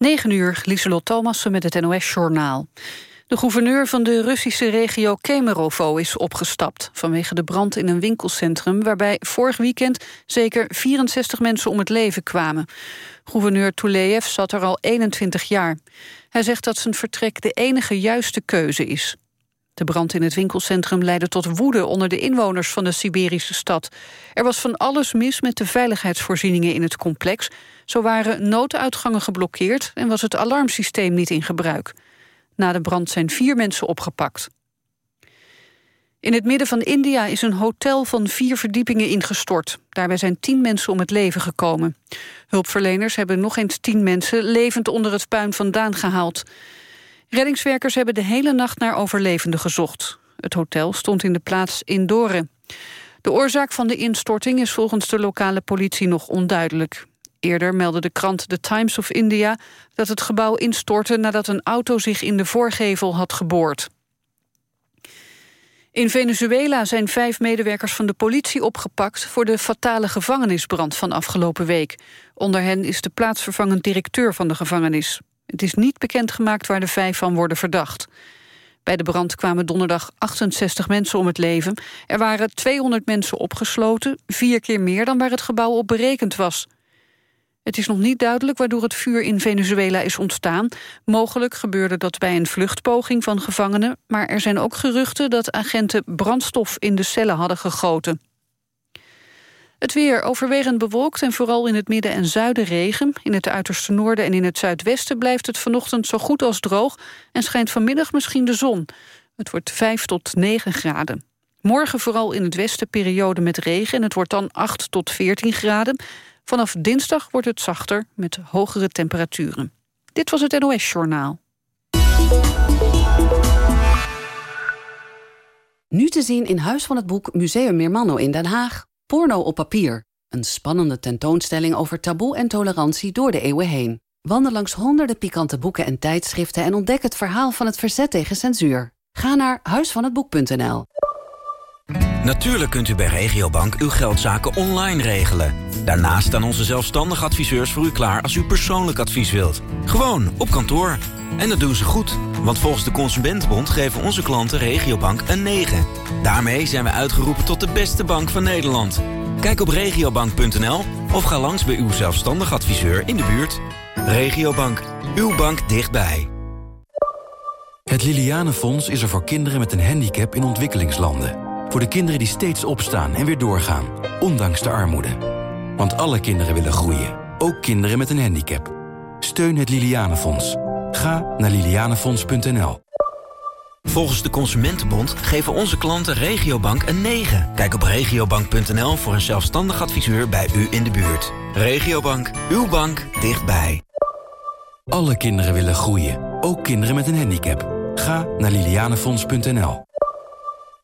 9 uur, Lieselot Thomassen met het NOS-journaal. De gouverneur van de Russische regio Kemerovo is opgestapt... vanwege de brand in een winkelcentrum... waarbij vorig weekend zeker 64 mensen om het leven kwamen. Gouverneur Tuleyev zat er al 21 jaar. Hij zegt dat zijn vertrek de enige juiste keuze is. De brand in het winkelcentrum leidde tot woede onder de inwoners van de Siberische stad. Er was van alles mis met de veiligheidsvoorzieningen in het complex. Zo waren nooduitgangen geblokkeerd en was het alarmsysteem niet in gebruik. Na de brand zijn vier mensen opgepakt. In het midden van India is een hotel van vier verdiepingen ingestort. Daarbij zijn tien mensen om het leven gekomen. Hulpverleners hebben nog eens tien mensen levend onder het puin vandaan gehaald. Reddingswerkers hebben de hele nacht naar overlevenden gezocht. Het hotel stond in de plaats Indore. De oorzaak van de instorting is volgens de lokale politie nog onduidelijk. Eerder meldde de krant The Times of India dat het gebouw instortte nadat een auto zich in de voorgevel had geboord. In Venezuela zijn vijf medewerkers van de politie opgepakt... voor de fatale gevangenisbrand van afgelopen week. Onder hen is de plaatsvervangend directeur van de gevangenis. Het is niet bekendgemaakt waar de vijf van worden verdacht. Bij de brand kwamen donderdag 68 mensen om het leven. Er waren 200 mensen opgesloten, vier keer meer dan waar het gebouw op berekend was. Het is nog niet duidelijk waardoor het vuur in Venezuela is ontstaan. Mogelijk gebeurde dat bij een vluchtpoging van gevangenen... maar er zijn ook geruchten dat agenten brandstof in de cellen hadden gegoten. Het weer overwegend bewolkt en vooral in het midden en zuiden regen. In het uiterste noorden en in het zuidwesten blijft het vanochtend zo goed als droog... en schijnt vanmiddag misschien de zon. Het wordt 5 tot 9 graden. Morgen vooral in het westen periode met regen... en het wordt dan 8 tot 14 graden. Vanaf dinsdag wordt het zachter met hogere temperaturen. Dit was het NOS Journaal. Nu te zien in Huis van het Boek Museum Meermanno in Den Haag. Porno op papier. Een spannende tentoonstelling over taboe en tolerantie door de eeuwen heen. Wandel langs honderden pikante boeken en tijdschriften... en ontdek het verhaal van het verzet tegen censuur. Ga naar huisvanhetboek.nl. Natuurlijk kunt u bij Regiobank uw geldzaken online regelen. Daarnaast staan onze zelfstandige adviseurs voor u klaar als u persoonlijk advies wilt. Gewoon op kantoor. En dat doen ze goed, want volgens de Consumentenbond geven onze klanten Regiobank een 9. Daarmee zijn we uitgeroepen tot de beste bank van Nederland. Kijk op regiobank.nl of ga langs bij uw zelfstandig adviseur in de buurt. Regiobank, uw bank dichtbij. Het Lilianenfonds is er voor kinderen met een handicap in ontwikkelingslanden. Voor de kinderen die steeds opstaan en weer doorgaan, ondanks de armoede. Want alle kinderen willen groeien, ook kinderen met een handicap. Steun het Lilianenfonds. Ga naar lilianenfonds.nl. Volgens de Consumentenbond geven onze klanten Regiobank een 9. Kijk op regiobank.nl voor een zelfstandig adviseur bij u in de buurt. Regiobank, uw bank dichtbij. Alle kinderen willen groeien, ook kinderen met een handicap. Ga naar lilianenfonds.nl.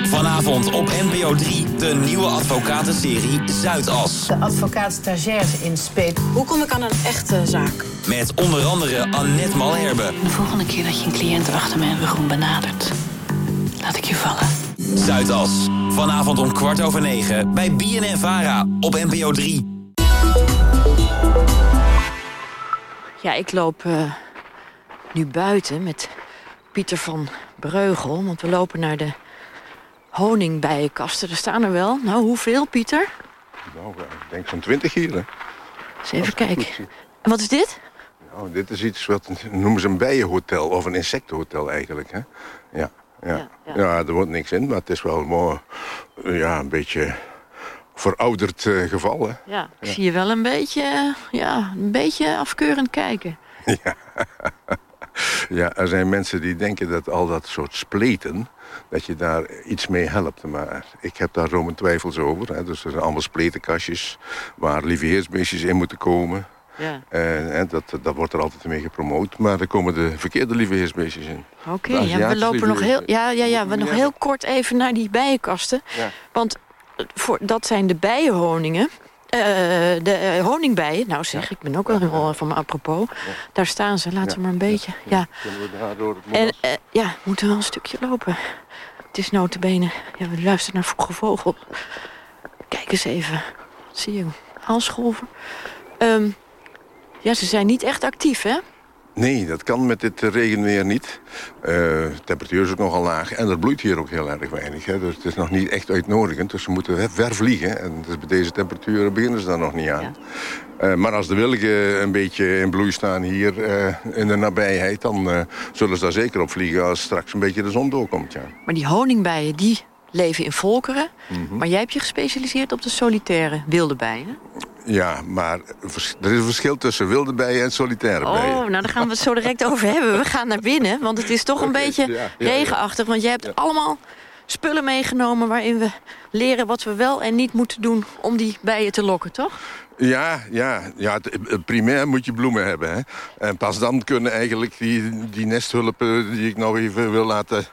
Vanavond op NPO 3, de nieuwe advocatenserie Zuidas. De advocaat stagiair in Speed. Hoe kom ik aan een echte zaak? Met onder andere Annette Malherbe. De volgende keer dat je een cliënt achter mijn rug benadert, laat ik je vallen. Zuidas. Vanavond om kwart over negen bij BNN Vara op NPO 3. Ja, ik loop uh, nu buiten met Pieter van Breugel. Want we lopen naar de honingbijenkasten. Er staan er wel. Nou, hoeveel, Pieter? Nou, ik denk zo'n twintig hier, hè. Eens even kijken. En wat is dit? Nou, dit is iets wat noemen ze een bijenhotel of een insectenhotel eigenlijk, hè. Ja, ja. Ja, ja. ja er wordt niks in, maar het is wel mooi, ja, een beetje verouderd uh, geval, hè. Ja, ik zie je wel een beetje, ja, een beetje afkeurend kijken. Ja. ja, er zijn mensen die denken dat al dat soort spleten dat je daar iets mee helpt. Maar ik heb daar zo mijn twijfels over. Hè. Dus er zijn allemaal spletenkastjes waar lieveheersbeestjes in moeten komen. Ja. En, en dat, dat wordt er altijd mee gepromoot. Maar er komen de verkeerde lieveheersbeestjes in. Oké, ja, we lopen nog heel, ja, ja, ja, we nog heel kort even naar die bijenkasten. Ja. Want voor, dat zijn de bijenhoningen. Uh, de uh, honingbijen, nou zeg, ik ben ook wel van me apropos. Daar staan ze, laten we maar een beetje. Ja. En uh, ja, moeten we wel een stukje lopen. Het is notabene, ja, we luisteren naar Vroege Vogel. Kijk eens even, Wat zie je, halsgolven. Um, ja, ze zijn niet echt actief, hè? Nee, dat kan met dit regenweer niet. Uh, de temperatuur is ook nogal laag. En er bloeit hier ook heel erg weinig. Hè. Dus het is nog niet echt uitnodigend. Dus ze moeten ver vliegen. En dus bij deze temperaturen beginnen ze daar nog niet aan. Ja. Uh, maar als de wilgen een beetje in bloei staan hier uh, in de nabijheid... dan zullen ze daar zeker op vliegen als straks een beetje de zon doorkomt. Ja. Maar die honingbijen, die leven in volkeren. Mm -hmm. Maar jij hebt je gespecialiseerd op de solitaire wilde bijen. Ja, maar er is een verschil tussen wilde bijen en solitaire oh, bijen. Oh, nou daar gaan we het zo direct over hebben. We gaan naar binnen, want het is toch een beetje ja, ja, regenachtig. Want jij hebt ja. allemaal spullen meegenomen waarin we leren wat we wel en niet moeten doen om die bijen te lokken, toch? Ja, ja, ja het, primair moet je bloemen hebben. Hè? En pas dan kunnen eigenlijk die, die nesthulpen die ik nog even wil laten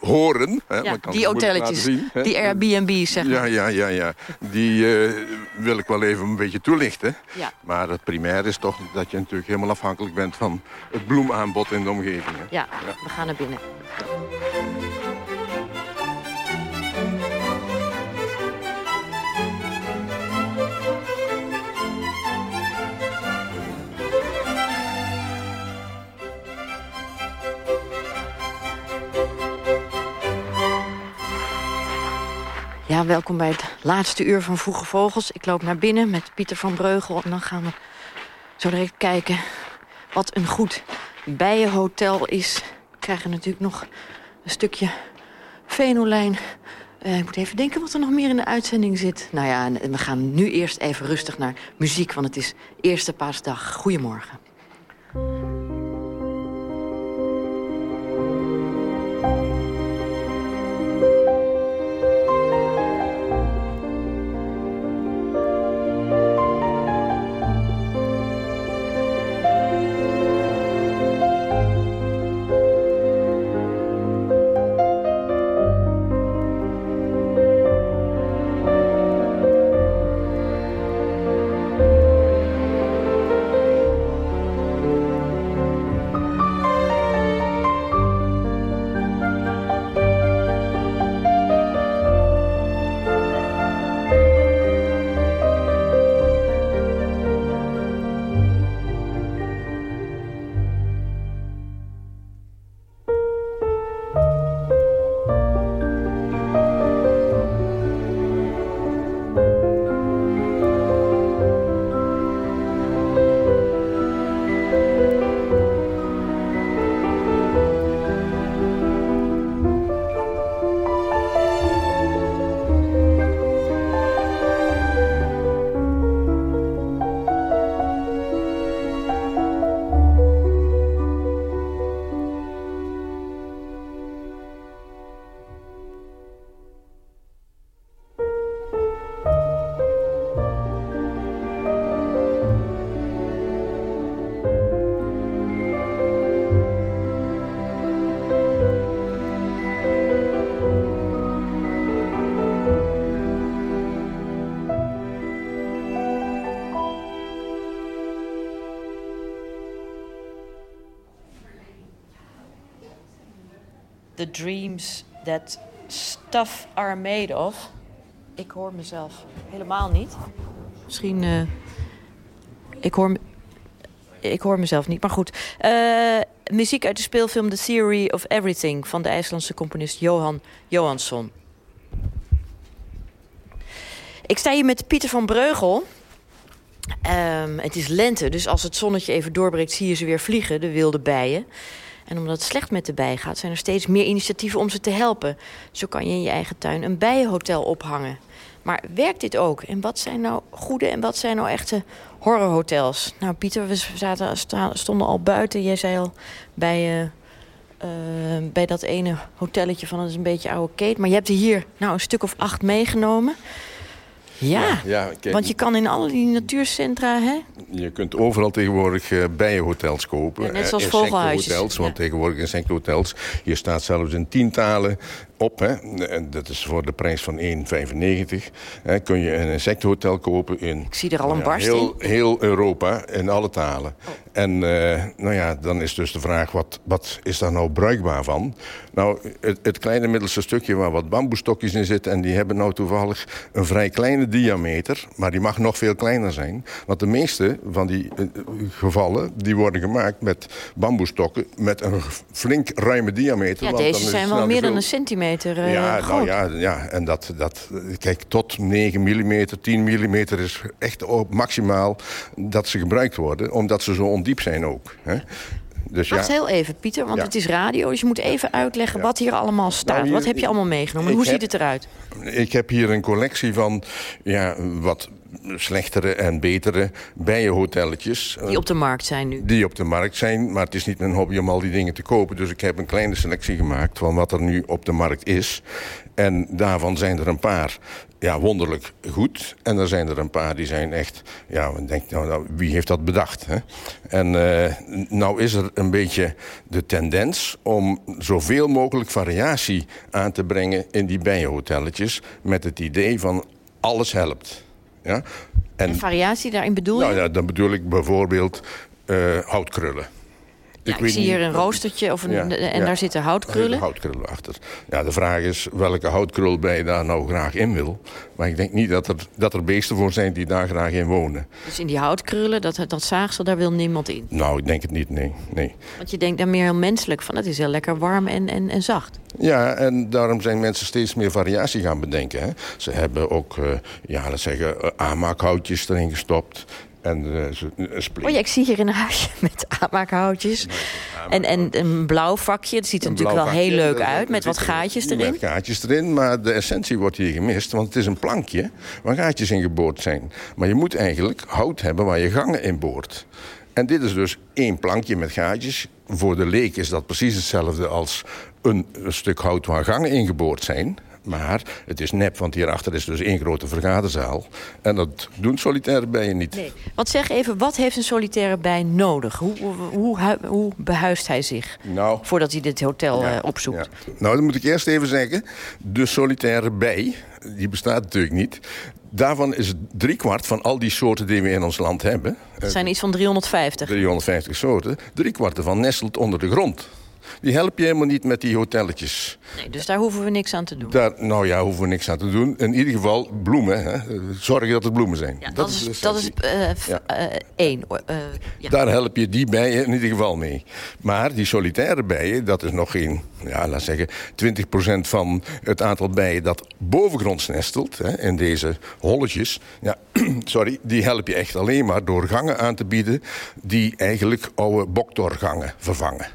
horen. Hè, ja, die hotelletjes, zien, die Airbnb's, zeg maar. Ja, ja, ja, ja. Die uh, wil ik wel even een beetje toelichten. Ja. Maar het primair is toch dat je natuurlijk helemaal afhankelijk bent... van het bloemaanbod in de omgeving. Hè. Ja, ja, we gaan naar binnen. Ja, welkom bij het laatste uur van Vroege Vogels. Ik loop naar binnen met Pieter van Breugel. En dan gaan we zo direct kijken wat een goed bijenhotel is. We krijgen natuurlijk nog een stukje venolijn. Uh, ik moet even denken wat er nog meer in de uitzending zit. Nou ja, we gaan nu eerst even rustig naar muziek, want het is eerste paasdag. Goedemorgen. The dreams that stuff are made of. Ik hoor mezelf helemaal niet. Misschien. Uh, ik, hoor, ik hoor mezelf niet, maar goed. Uh, muziek uit de speelfilm The Theory of Everything van de IJslandse componist Johan Johansson. Ik sta hier met Pieter van Breugel. Um, het is lente, dus als het zonnetje even doorbreekt, zie je ze weer vliegen, de wilde bijen. En omdat het slecht met de bijen gaat, zijn er steeds meer initiatieven om ze te helpen. Zo kan je in je eigen tuin een bijenhotel ophangen. Maar werkt dit ook? En wat zijn nou goede en wat zijn nou echte horrorhotels? Nou, Pieter, we zaten, stonden al buiten. Jij zei al bij, uh, uh, bij dat ene hotelletje van het is een beetje oude Kate. Maar je hebt er hier nou een stuk of acht meegenomen. Ja, ja, kijk, want je kan in alle die natuurcentra... Hè? Je kunt overal tegenwoordig uh, bijenhotels kopen. Ja, net zoals uh, vogelhuisjes. Hotels, want tegenwoordig in enkele hotels. Hier staat zelfs in tientalen op. Hè. En dat is voor de prijs van 1,95. Hè, kun je een insectenhotel kopen in Ik zie er al een ja, barst heel, heel Europa, in alle talen. En eh, nou ja, dan is dus de vraag, wat, wat is daar nou bruikbaar van? Nou, het, het kleine middelste stukje waar wat bamboestokjes in zitten... en die hebben nou toevallig een vrij kleine diameter... maar die mag nog veel kleiner zijn. Want de meeste van die eh, gevallen, die worden gemaakt met bamboestokken... met een flink ruime diameter. Ja, want deze zijn wel snel meer dan een centimeter eh, Ja, groot. nou ja, ja, en dat, dat, kijk, tot 9 mm, 10 mm is echt maximaal dat ze gebruikt worden, omdat ze zo ondiep zijn ook. Hè? Dus Wacht ja, heel even, Pieter, want Ja. het is radio. Dus je moet even uitleggen wat hier allemaal staat. Nou, hier- wat heb je allemaal meegenomen? Hoe heb- ziet het eruit? ik heb hier een collectie van ja, wat slechtere en betere bijenhotelletjes. Die op de markt zijn nu. die op de markt zijn. Maar het is niet mijn hobby om al die dingen te kopen. Dus ik heb een kleine selectie gemaakt van wat er nu op de markt is. En daarvan zijn er een paar ja, wonderlijk goed. En er zijn er een paar die zijn echt... Ja, denk, nou, nou, wie heeft dat bedacht? Hè? En eh, nou is er een beetje de tendens om zoveel mogelijk variatie aan te brengen... in die bijenhotelletjes met het idee van alles helpt. Ja? En variatie daarin bedoel Nou je? ja, dan bedoel ik bijvoorbeeld eh, houtkrullen. Ja, ik zie niet- hier een roostertje of een, Ja, en ja. daar zitten houtkrullen. Houtkrullen achter. Ja, de vraag is welke houtkrul bij je daar nou graag in wil. Maar ik denk niet dat er, dat er beesten voor zijn die daar graag in wonen. Dus in die houtkrullen, dat, dat zaagsel, daar wil niemand in. Nou, ik denk het niet, nee. nee. Want je denkt daar meer heel menselijk van. Het is heel lekker warm en, en, en zacht. Ja, en daarom zijn mensen steeds meer variatie gaan bedenken. Hè. Ze hebben ook, eh, ja, laten zeggen, eh, aanmaakhoutjes erin gestopt. En eh, ze- een split. Oh ja, ik zie hier een huisje met aanmaakhoutjes. En, en een blauw vakje. Het ziet er natuurlijk wel heel leuk dat- uit. dat Met wat gaatjes erin. Met gaatjes erin, maar de essentie wordt hier gemist. Want het is een plankje waar gaatjes in geboord zijn. Maar je moet eigenlijk hout hebben waar je gangen in boort. En dit is dus één plankje met gaatjes. Voor de leek is dat precies hetzelfde als een, een stuk hout waar gangen in geboord zijn. Maar het is nep, want hierachter is dus één grote vergaderzaal. En dat doen solitaire bijen niet. Nee. Want zeg even, wat heeft een solitaire bij nodig? Hoe, hoe, hoe, hu- hoe behuist hij zich Nou, voordat hij dit hotel Ja, eh, opzoekt? ja. Nou, dan moet ik eerst even zeggen... de solitaire bij, die bestaat natuurlijk niet... daarvan is driekwart van al die soorten die we in ons land hebben... Het zijn iets van 350. 350 soorten, driekwart ervan nestelt onder de grond. Die help je helemaal niet met die hotelletjes. Nee, dus daar hoeven we niks aan te doen. Daar, nou ja, hoeven we niks aan te doen. In ieder geval bloemen. Hè. Zorgen dat er bloemen zijn. Ja, dat, is, dat is eh, Ja. eh, één. eh, ja. Daar help je die bijen in ieder geval mee. Maar die solitaire bijen, dat is nog geen, ja, laat zeggen, 20% van het aantal bijen dat bovengronds nestelt, hè, in deze holletjes. Ja, sorry, die help je echt alleen maar door gangen aan te bieden die eigenlijk oude boktorgangen vervangen.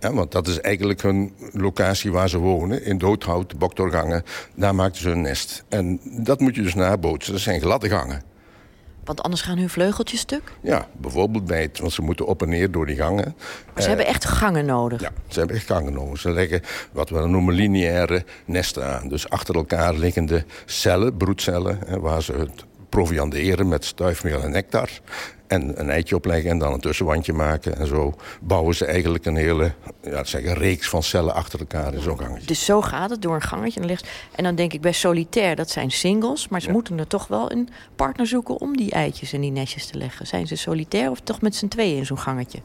Ja, want dat is eigenlijk hun locatie waar ze wonen. In doodhout, boktorgangen, daar maken ze hun nest. En dat moet je dus nabootsen. Dat zijn gladde gangen. Want anders gaan hun vleugeltjes stuk. Ja, bijvoorbeeld bij het, want ze moeten op en neer door die gangen. Maar ze hebben echt gangen nodig. Ja, ze hebben echt gangen nodig. Ze leggen wat we dan noemen lineaire nesten aan. Dus achter elkaar liggende cellen, broedcellen, waar ze het provianderen met stuifmeel en nectar. En een eitje opleggen en dan een tussenwandje maken. En zo bouwen ze eigenlijk een hele ja, zeg, een reeks van cellen achter elkaar in zo'n gangetje. Dus zo gaat het door een gangetje. En, dan en dan denk ik bij solitair, dat zijn singles. Maar ze moeten er toch wel een partner zoeken om die eitjes en die nestjes te leggen. Zijn ze solitair of toch met z'n tweeën in zo'n gangetje?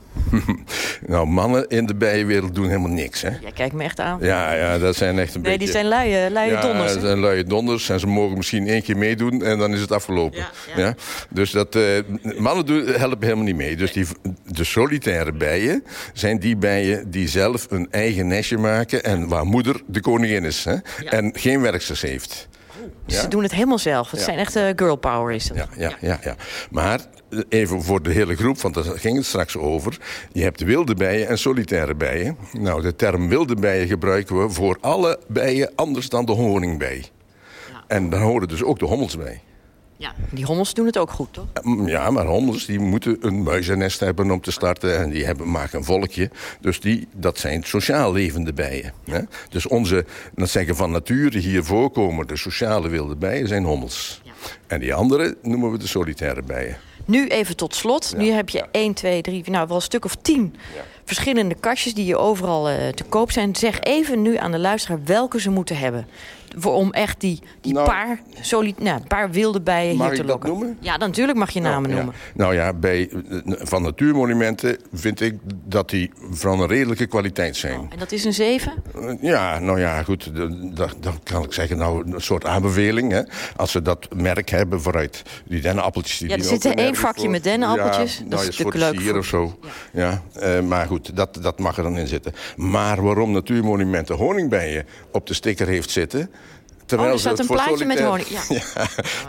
nou, mannen in de bijenwereld doen helemaal niks, hè? Jij kijkt me echt aan. Ja, ja, dat zijn echt een nee, beetje... die zijn luie, luie ja, donders. hè? zijn luie donders. En ze mogen misschien één keer meedoen en dan is het afgelopen. Ja, Ja, ja. Dus dat, eh, mannen doen, helpen helemaal niet mee. Dus die, de solitaire bijen zijn die bijen die zelf een eigen nestje maken... en waar moeder de koningin is. Hè? En geen werksters heeft. Dus Ja? Ze doen het helemaal zelf. Het Ja. zijn echt girl power is dat. Ja, ja, ja, ja. Maar eh, even voor de hele groep, want daar ging het straks over. Je hebt wilde bijen en solitaire bijen. Nou, de term wilde bijen gebruiken we voor alle bijen anders dan de honingbij. En daar horen dus ook de hommels bij. Ja. Die hommels doen het ook goed, toch? Mm, Ja, maar hommels die moeten een muizennest hebben om te starten. En die hebben, maken een volkje. Dus die, dat zijn sociaal levende bijen. Hè? Dus onze, dat zeggen van nature hier voorkomen, de sociale wilde bijen zijn hommels. En die andere noemen we de solitaire bijen. Nu even tot slot. Nu heb je 1, 2, 3, nou wel een stuk of 10 verschillende kastjes die hier overal eh, te koop zijn. Zeg even nu aan de luisteraar welke ze moeten hebben. Voor, om echt die, die Nou, paar, solid, nou, paar wilde bijen hier te lokken. noemen? Ja, dan natuurlijk mag je namen Ja. noemen. Nou ja, bij, eh, van natuurmonumenten vind ik dat die van een redelijke kwaliteit zijn. En dat is een zeven? Eh, Ja, nou ja, goed. d- Dat, dat kan ik zeggen, nou, een soort aanbeveling. Hè. Als ze dat merk hebben vooruit. Die dennenappeltjes. Die Ja, er zit één vakje voor. met dennenappeltjes. Ja, Dat nou, is natuurlijk leuk voor- of zo. Ja. eh, maar goed, dat, dat mag er dan in zitten. Maar waarom natuurmonumenten honingbijen op de sticker heeft zitten... Terwijl oh, er staat een plaatje met honing. Ja.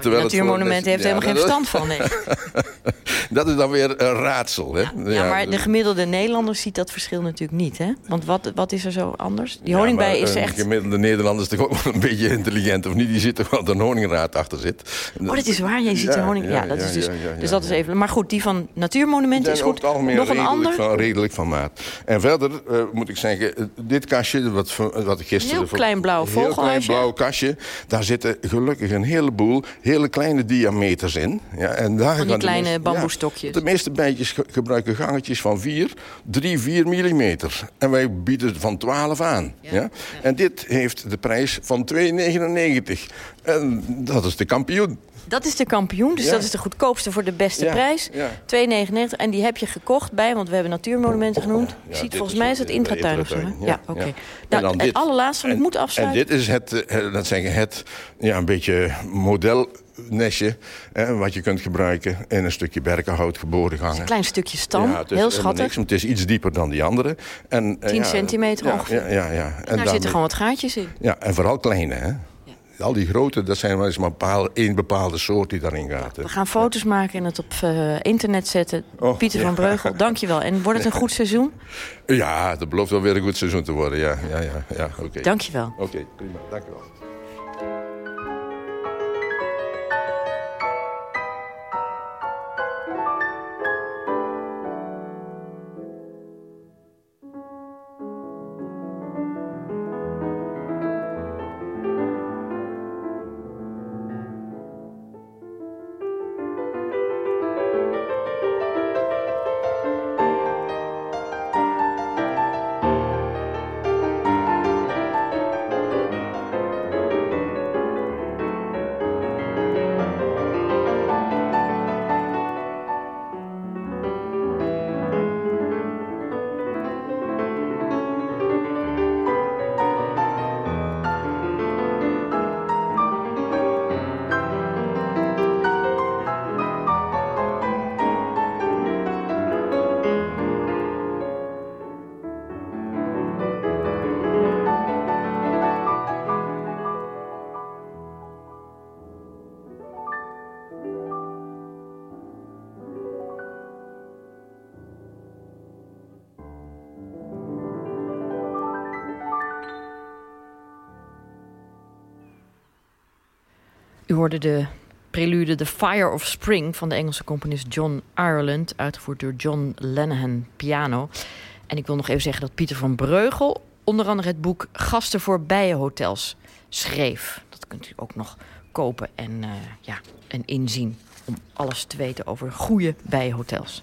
Terwijl het natuurmonument heeft ja, helemaal geen verstand van. Nee. Dat is dan weer een raadsel. Hè? Ja, maar de gemiddelde Nederlander ziet dat verschil natuurlijk niet. Hè? Want wat, wat is er zo anders? Die honingbij is echt... gemiddelde Nederlander is toch ook wel een beetje intelligent, of niet? Die ziet toch wel een honingraad achter zit. Oh, dat is waar. Je ziet de honing. Ja, dat is dus, dus dat is even. Maar goed, die van natuurmonumenten is goed. Nog een ander. van, redelijk van maat. En verder eh, moet ik zeggen, eh, dit kastje, wat, wat ik gisteren... Heel klein blauw Heel klein vogelhuisje. blauw kastje. Daar zitten gelukkig een heleboel hele kleine diameters in. Ja, en daar Van die kleine meeste- bamboestokjes. de meeste bijtjes ge- gebruiken gangetjes van 4, 3, 4 millimeter. En wij bieden van 12 aan. Ja. En dit heeft de prijs van 2,99. En dat is de kampioen. Dat is de kampioen, dus Ja. dat is de goedkoopste voor de beste Ja, prijs. ja. 2,99. En die heb je gekocht bij, want we hebben natuurmonumenten genoemd. Je Ja, ziet, volgens mij is het eh, intratuin of zo. Ja, oké. ja. Nou, dit. allerlaatste, want ik moet En afsluiten. dit is het, eh, dat zeggen, het ja, een beetje modelnestje... Hè, wat je kunt gebruiken in een stukje berkenhout geboren gangen. Een klein stukje stam, Ja, heel schattig. niks, het is iets dieper dan die andere. En, eh, 10 ja, centimeter ja, ongeveer. Ja, ja, ja. En Daar daarmee- zitten gewoon wat gaatjes in. Ja, en vooral kleine, hè. Al die grote, dat zijn wel eens maar bepaal- één bepaalde soort die daarin gaat. hè. We gaan foto's maken en het op eh, internet zetten. Oh, Pieter ja. van Breugel, dankjewel. En wordt het een goed seizoen? Ja, dat belooft wel weer een goed seizoen te worden. Ja, ja, ja, ja oké. Dankjewel. Oké, prima. Dank hoorde de prelude The Fire of Spring van de Engelse componist John Ireland, uitgevoerd door John Lenihan piano. En ik wil nog even zeggen dat Pieter van Breugel onder andere het boek Gasten voor Bijenhotels schreef. Dat kunt u ook nog kopen en, eh, ja, en inzien om alles te weten over goede bijenhotels.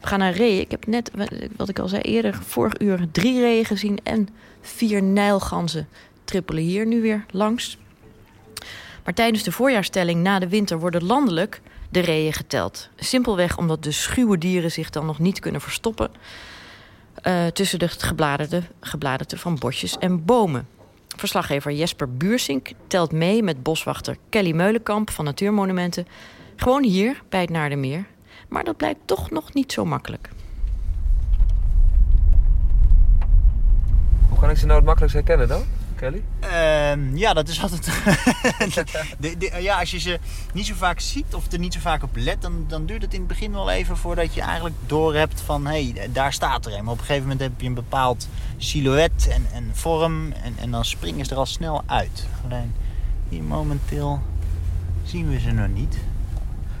We gaan naar reeën. Ik heb net, wat ik al zei eerder, vorig uur drie reeën gezien en vier nijlganzen trippelen hier nu weer langs. Maar tijdens de voorjaarstelling na de winter worden landelijk de reeën geteld. Simpelweg omdat de schuwe dieren zich dan nog niet kunnen verstoppen... eh, tussen de gebladerte, gebladerte van bosjes en bomen. Verslaggever Jesper Buursink telt mee met boswachter Kelly Meulenkamp van Natuurmonumenten... gewoon hier bij het Naardermeer. Maar dat blijkt toch nog niet zo makkelijk. Hoe kan ik ze nou het makkelijkst herkennen dan, Kelly? Ehm, ja, dat is altijd. de, de- ja, als je ze niet zo vaak ziet of er niet zo vaak op let, dan, dan duurt het in het begin wel even voordat je eigenlijk doorhebt van hé, hey, daar staat er een. Maar op een gegeven moment heb je een bepaald silhouet en, en vorm en, en dan springen ze er al snel uit. Alleen hier momenteel zien we ze nog niet.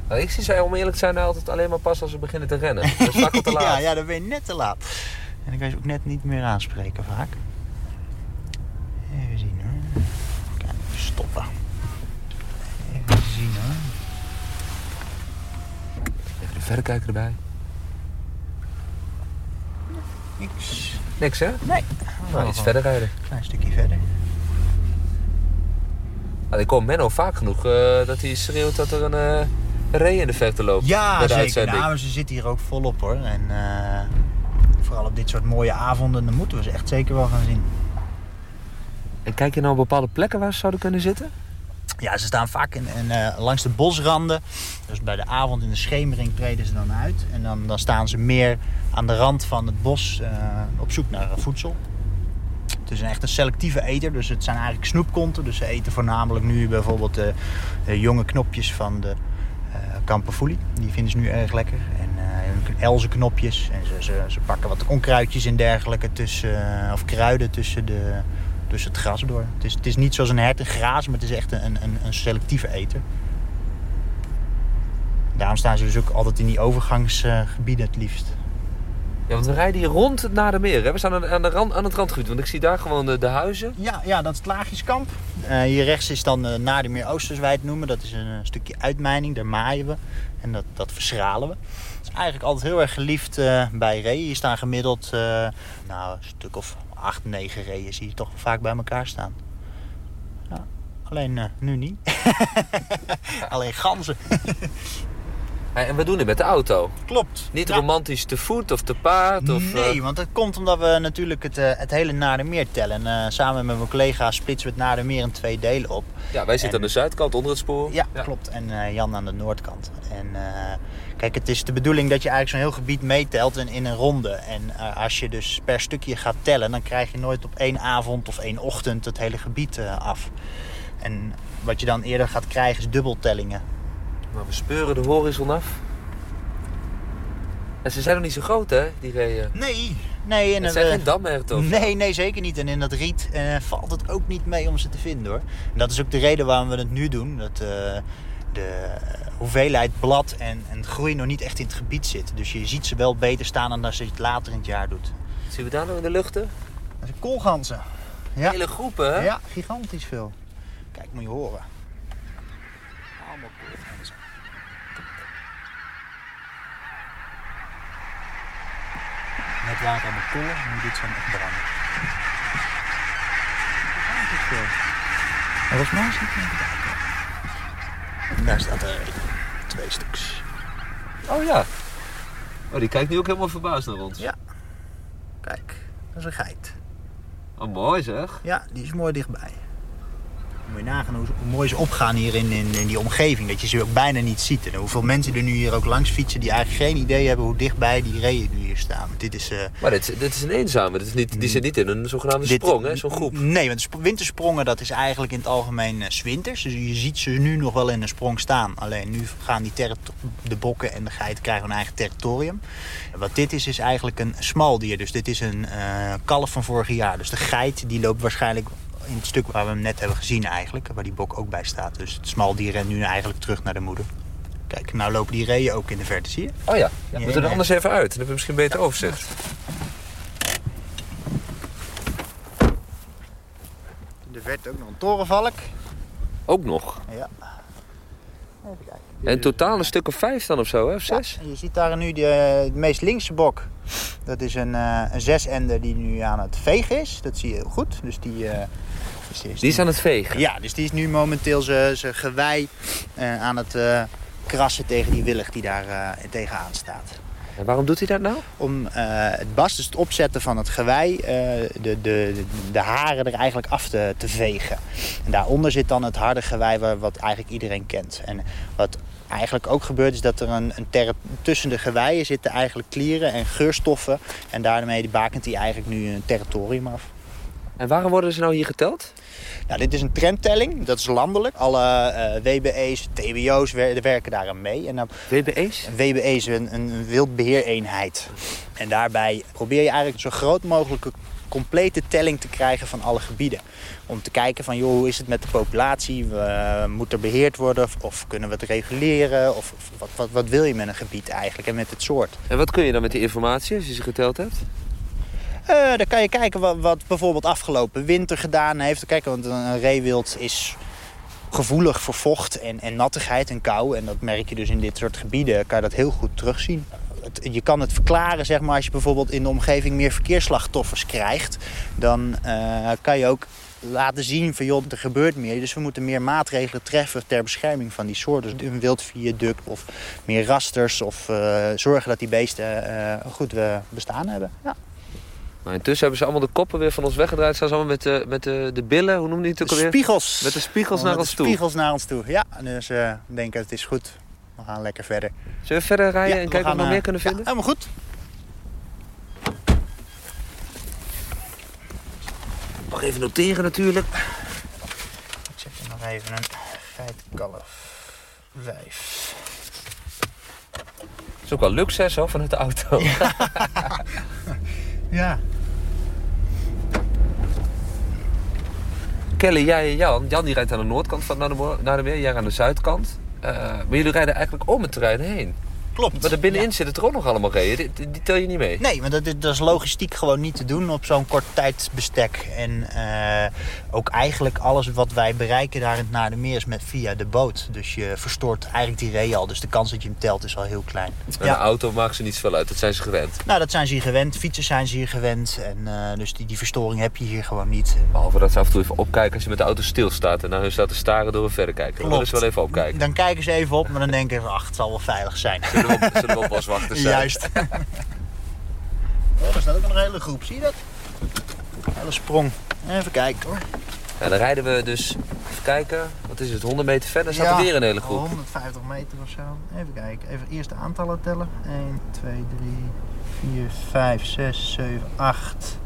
Nou, ik zie zij om eerlijk te zijn nou altijd alleen maar pas als ze beginnen te rennen. Dat is vaak al te laat. ja, ja, dan ben je net te laat. En dan kan je ze ook net niet meer aanspreken vaak. Even zien hoor. Kijk, stoppen. Even zien hoor. Even de verrekijker erbij. Niks. Niks, hè? Nee. Nou, iets verder rijden. Een klein stukje verder. Ah, ik hoor Menno vaak genoeg eh, dat hij schreeuwt dat er een uh, ree in de verte loopt. Ja, de zeker. uitzending. Nou, ze zitten hier ook volop hoor. En eh, vooral op dit soort mooie avonden, dan moeten we ze echt zeker wel gaan zien. En kijk je nou op bepaalde plekken waar ze zouden kunnen zitten? Ja, ze staan vaak in, eh, langs de bosranden. Dus bij de avond in de schemering treden ze dan uit. En dan, dan staan ze meer aan de rand van het bos eh, op zoek naar eh, voedsel. Het is een echt een selectieve eter, dus het zijn eigenlijk snoepkonten. Dus ze eten voornamelijk nu bijvoorbeeld de jonge knopjes van de eh kamperfoelie. Die vinden ze nu erg lekker. En eh elzenknopjes. En ze, ze, pakken wat onkruidjes en dergelijke tussen, of kruiden tussen, de, tussen het gras door. Het is, het is niet zoals een hert een graas, maar het is echt een, een, een selectieve eter. Daarom staan ze dus ook altijd in die overgangsgebieden het liefst. Ja, want we rijden hier rond het Nadermeer. Hè? We staan aan, aan de rand, aan het randgebied, want ik zie daar gewoon de, de huizen. Ja, ja, dat is het Laagjeskamp. Eh, hier rechts is dan uh, Nadermeer Oost, zoals wij het noemen. Dat is een, stukje uitmijning, daar maaien we. En dat, dat verschralen we. Het is eigenlijk altijd heel erg geliefd eh, bij reeën. Hier staan gemiddeld nou, een stuk of acht, negen reeën zie je toch vaak bij elkaar staan. Ja, alleen eh, nu niet. alleen ganzen. En we doen dit met de auto. Klopt. Niet Ja. romantisch te voet of te paard. Of, nee, eh, want dat komt omdat we natuurlijk het, eh, het hele Nadermeer tellen. Eh, samen met mijn collega splitsen we het Nadermeer in twee delen op. ja, wij zitten En- aan de zuidkant onder het spoor. Ja, klopt. En Jan aan de noordkant. En kijk, het is de bedoeling dat je eigenlijk zo'n heel gebied meetelt in, in een ronde. En eh, als je dus per stukje gaat tellen, dan krijg je nooit op één avond of één ochtend het hele gebied eh, af. En wat je dan eerder gaat krijgen is dubbeltellingen. Maar we speuren de horizon af. En ze zijn nog niet zo groot, hè, die reeën. Nee, nee. En Het zijn eh, geen damherten of Nee, nee, zeker niet. En in dat riet valt het ook niet mee om ze te vinden hoor. En dat is ook de reden waarom we het nu doen. Dat de hoeveelheid blad en, en groei nog niet echt in het gebied zit. Dus je ziet ze wel beter staan dan als je het later in het jaar doet. Zien we daar nog in de luchten? Dat zijn koolganzen. Ja. Hele groepen, hè? Ja, gigantisch veel. Kijk, moet je horen. Allemaal koolganzen. Net waren het allemaal kool, nu dit zijn echt branden. Gigantisch veel. Maar volgens mij het En daar staat er twee stuks. Oh ja. Oh, die kijkt nu ook helemaal verbaasd naar ons. Ja. Kijk, dat is een geit. Oh, mooi zeg. Ja, die is mooi dichtbij. Moet je nagaan hoe, hoe mooi ze opgaan hier in, in, in die omgeving. Dat je ze ook bijna niet ziet. En hoeveel mensen er nu hier ook langs fietsen die eigenlijk geen idee hebben hoe dichtbij die reeën nu hier staan. Dit is, eh, Maar dit, dit is een eenzame. Dit is niet, die zit niet in een zogenaamde Dit- sprong, hè? Zo'n groep. Nee, want sp- wintersprongen dat is eigenlijk in het algemeen eh, 's winters. Dus je ziet ze nu nog wel in een sprong staan. Alleen nu gaan die de bokken en de geiten krijgen hun eigen territorium. En wat dit is, is eigenlijk een smaldier. Dus dit is een eh, kalf van vorig jaar. Dus de geit die loopt waarschijnlijk in het stuk waar we hem net hebben gezien eigenlijk. Waar die bok ook bij staat. Dus het smaldier rent nu eigenlijk terug naar de moeder. Kijk, nou lopen die reeën ook in de verte, zie je? Oh ja, we Ja, moeten er ja. anders even uit. Dan hebben we misschien beter overzicht. In de verte ook nog een torenvalk. Ook nog. Ja. Even kijken. En totaal een stuk of vijf dan of zo, hè? Of zes? Je ziet daar nu de, de meest linkse bok. Dat is een, eh een zesender die nu aan het vegen is. Dat zie je heel goed. Dus die, eh, dus Die is aan het vegen? Ja, dus die is nu momenteel zijn gewei eh, aan het eh, krassen tegen die willig die daar eh, tegenaan staat. En waarom doet hij dat nou? Om eh, het bast, dus het opzetten van het gewei, eh, de, de, de haren er eigenlijk af te, te vegen. En daaronder zit dan het harde gewei wat eigenlijk iedereen kent. En wat eigenlijk ook gebeurt is dat er een, een tussen de geweien zitten eigenlijk klieren en geurstoffen. En daarmee bakent hij eigenlijk nu een territorium af. En waarom worden ze nou hier geteld? Nou, dit is een trendtelling, dat is landelijk. Alle eh, WBE's, TBO's wer- werken daaraan mee. En dan, WBE's? WBE is een, een wildbeheereenheid. En daarbij probeer je eigenlijk zo groot mogelijke complete telling te krijgen van alle gebieden. Om te kijken van, joh, hoe is het met de populatie? Eh, moet er beheerd worden? Of, of kunnen we het reguleren? Of, of wat, wat, wat wil je met een gebied eigenlijk en met het soort? En wat kun je dan met die informatie als je ze geteld hebt? Eh, dan kan je kijken wat, wat bijvoorbeeld afgelopen winter gedaan heeft. Kijk, want een, reewild is gevoelig voor vocht en, en nattigheid en kou. En dat merk je dus in dit soort gebieden, kan je dat heel goed terugzien. je kan het verklaren, zeg maar, als je bijvoorbeeld in de omgeving meer verkeersslachtoffers krijgt. Dan eh, kan je ook laten zien van joh, er gebeurt meer. Dus we moeten meer maatregelen treffen ter bescherming van die soorten. Dus een wildviaduct of meer rasters of eh, zorgen dat die beesten een goed bestaan hebben. Ja. Maar intussen hebben ze allemaal de koppen weer van ons weggedraaid. Staan ze allemaal met de, met de, de billen, hoe noemde je het ook alweer? Spiegels. Met de spiegels Oh, naar met ons de toe. Spiegels naar ons toe. Ja, dus eh, ik denk het is goed. We gaan lekker verder. Zullen we verder rijden Ja, en kijken of we nog eh, meer kunnen ja, vinden? helemaal goed. Nog even noteren natuurlijk. Ik zet er nog even een feitkalf. Vijf. is ook wel luxe hè, zo vanuit de auto. Ja. Kelly, jij en Jan. Jan die rijdt aan de noordkant van naar de, naar de meer, jij aan de zuidkant. Eh, maar jullie rijden eigenlijk om het terrein heen. Klopt. Maar er binnenin zitten er ook nog allemaal reden. Die, tel je niet mee. Nee, maar dat, dat is logistiek gewoon niet te doen op zo'n kort tijdsbestek. En eh, ook eigenlijk alles wat wij bereiken daar in het is met via de boot. Dus je verstoort eigenlijk die ree al. Dus de kans dat je hem telt is al heel klein. En de auto maakt ze niet zoveel uit. Dat zijn ze gewend. Nou, dat zijn ze hier gewend. Fietsers zijn ze hier gewend. En eh, dus die, die verstoring heb je hier gewoon niet. Behalve dat ze af en toe even opkijken als je met de auto stilstaat. En naar hun staat te staren door verder kijken. Dan ze wel even opkijken. Dan kijken ze even op, maar dan denken ze, ach, het zal wel veilig zijn. Zullen we op, zullen we op boswachters zijn? Juist. Oh, er staat ook een hele groep, zie je dat? Hele sprong. Even kijken hoor. Nou, dan rijden we dus, even kijken, wat is het, 100 meter verder staat er weer een hele groep. 150 meter of zo. Even kijken. Even eerst de aantallen tellen. 1, 2, 3, 4, 5, 6, 7, 8,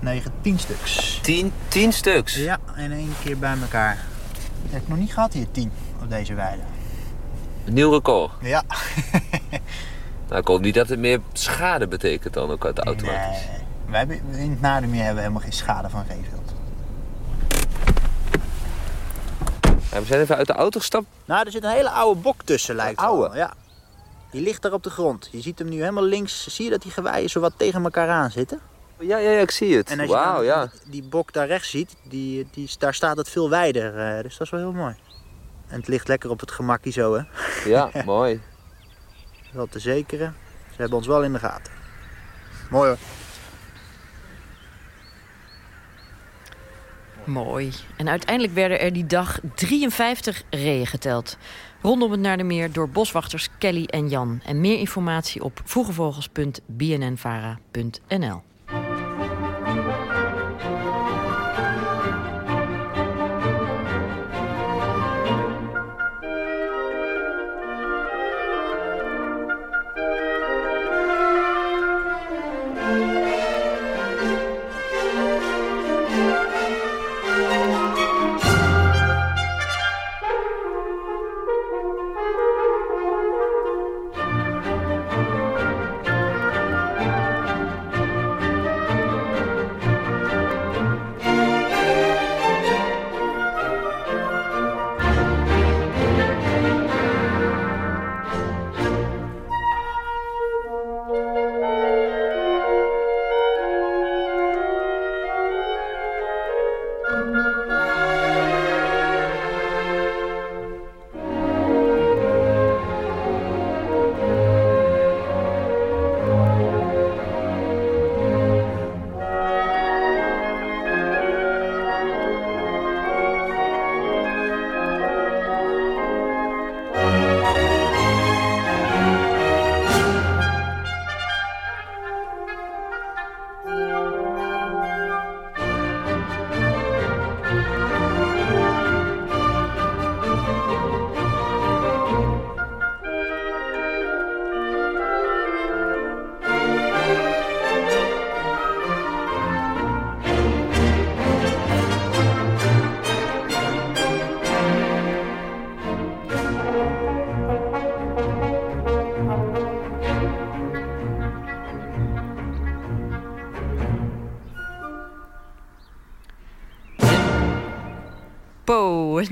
9, 10 stuks. 10, 10 stuks? Ja, in één keer bij elkaar. Dat heb ik nog niet gehad hier, 10 op deze weide. Een nieuw record. Ja. Nou, ik hoop niet dat het meer schade betekent dan ook uit de auto. Nee. Wij hebben, in het Nadermeer hebben we helemaal geen schade van reevild. Ja, we zijn even uit de auto gestapt. Nou, er zit een hele oude bok tussen, lijkt het oude? Ja. Die ligt daar op de grond. Je ziet hem nu helemaal links. Zie je dat die gewaaien zo wat tegen elkaar aan zitten? Ja, ja, ja ik zie het. En als je ja. die bok daar rechts ziet, die, die, daar staat het veel wijder. eh, dus dat is wel heel mooi. En het ligt lekker op het gemakkie zo, hè? Ja, mooi. Wel te zekeren. Ze hebben ons wel in de gaten. Mooi hoor. Mooi. En uiteindelijk werden er die dag 53 reeën geteld. Rondom het Naardermeer door boswachters Kelly en Jan. En meer informatie op vroegevogels.bnnvara.nl.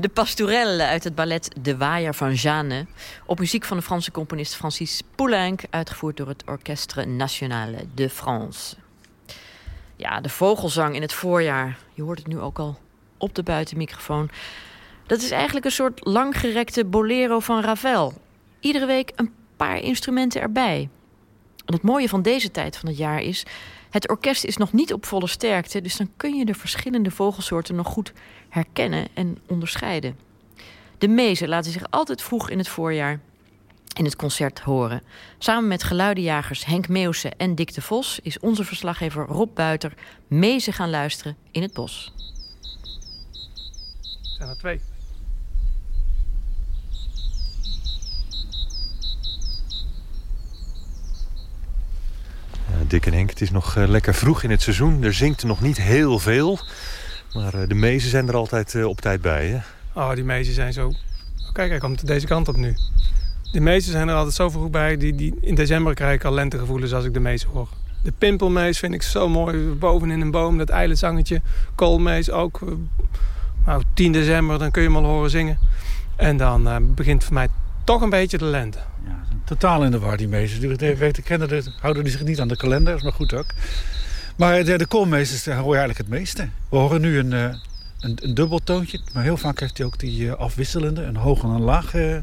de pastourelle uit het ballet De Waaier van Jeanne. Op muziek van de Franse componist Francis Poulenc... uitgevoerd door het Orchestre Nationale de France. Ja, de vogelzang in het voorjaar. Je hoort het nu ook al op de buitenmicrofoon. Dat is eigenlijk een soort langgerekte bolero van Ravel. Iedere week een paar instrumenten erbij. En het mooie van deze tijd van het jaar is... het orkest is nog niet op volle sterkte... dus dan kun je de verschillende vogelsoorten nog goed herkennen en onderscheiden. De mezen laten zich altijd vroeg in het voorjaar in het concert horen. Samen met geluidenjagers Henk Meeuwse en Dick de Vos... is onze verslaggever Rob Buiter mezen gaan luisteren in het bos. Zijn er twee. Dick en Henk, het is nog eh, lekker vroeg in het seizoen. Er zingt nog niet heel veel. Maar eh, de mezen zijn er altijd eh, op tijd bij, hè? Oh, die mezen zijn zo... Oh, kijk, hij komt deze kant op nu. De mezen zijn er altijd zo vroeg bij. Die, die, in december krijg ik al lentegevoelens als ik de mezen hoor. De pimpelmees vind ik zo mooi. Boven in een boom, dat eilandzangetje. Koolmees ook. Nou, 10 december, dan kun je hem al horen zingen. En dan begint voor mij toch een beetje de lente. Totaal in de war, die meesters. Die weten, kennen de, houden die zich niet aan de kalender, is maar goed ook. Maar de, de koolmeesters hoor je eigenlijk het meeste. We horen nu een, een, een dubbeltoontje. Maar heel vaak heeft hij ook die afwisselende, een hoog en een laag uh,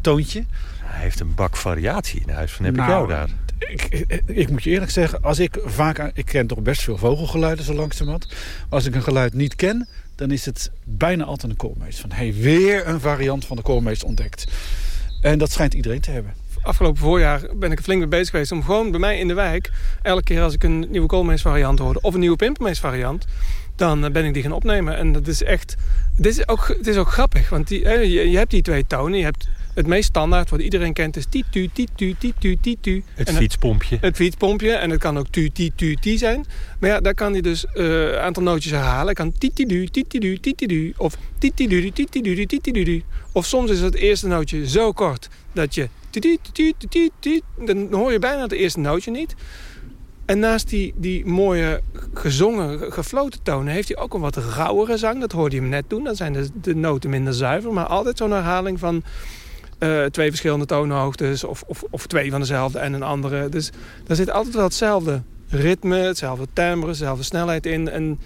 toontje. Hij heeft een bak variatie in huis. Van heb nou, ik jou daar? Ik, ik, ik, moet je eerlijk zeggen, als ik vaak... Ik ken toch best veel vogelgeluiden zo langzamerhand. Als ik een geluid niet ken, dan is het bijna altijd een koolmees. Van, hey, weer een variant van de koolmees ontdekt. En dat schijnt iedereen te hebben. Afgelopen voorjaar ben ik er flink mee bezig geweest... om gewoon bij mij in de wijk... elke keer als ik een nieuwe koolmeesvariant hoorde... of een nieuwe pimpelmeesvariant... dan ben ik die gaan opnemen. En dat is echt... Het is ook, het is ook grappig, want die, je, je hebt die twee tonen. Je hebt het meest standaard, wat iedereen kent, is titu, titu, titu, titu. Het fietspompje. Het fietspompje. En het kan ook tu, ti, tu, ti zijn. Maar ja, daar kan hij dus een uh, aantal nootjes herhalen. Hij kan titidu, titidu, titidu. Of titidu, titidu, titidu. Of soms is het eerste nootje zo kort dat je... Dan hoor je bijna het eerste nootje niet. En naast die, die mooie gezongen, gefloten tonen... heeft hij ook een wat rauwere zang. Dat hoorde je hem net doen. Dan zijn de, de noten minder zuiver. Maar altijd zo'n herhaling van uh, twee verschillende toonhoogtes of, of, of, twee van dezelfde en een andere. Dus daar zit altijd wel hetzelfde ritme, hetzelfde timbre, dezelfde snelheid in. En,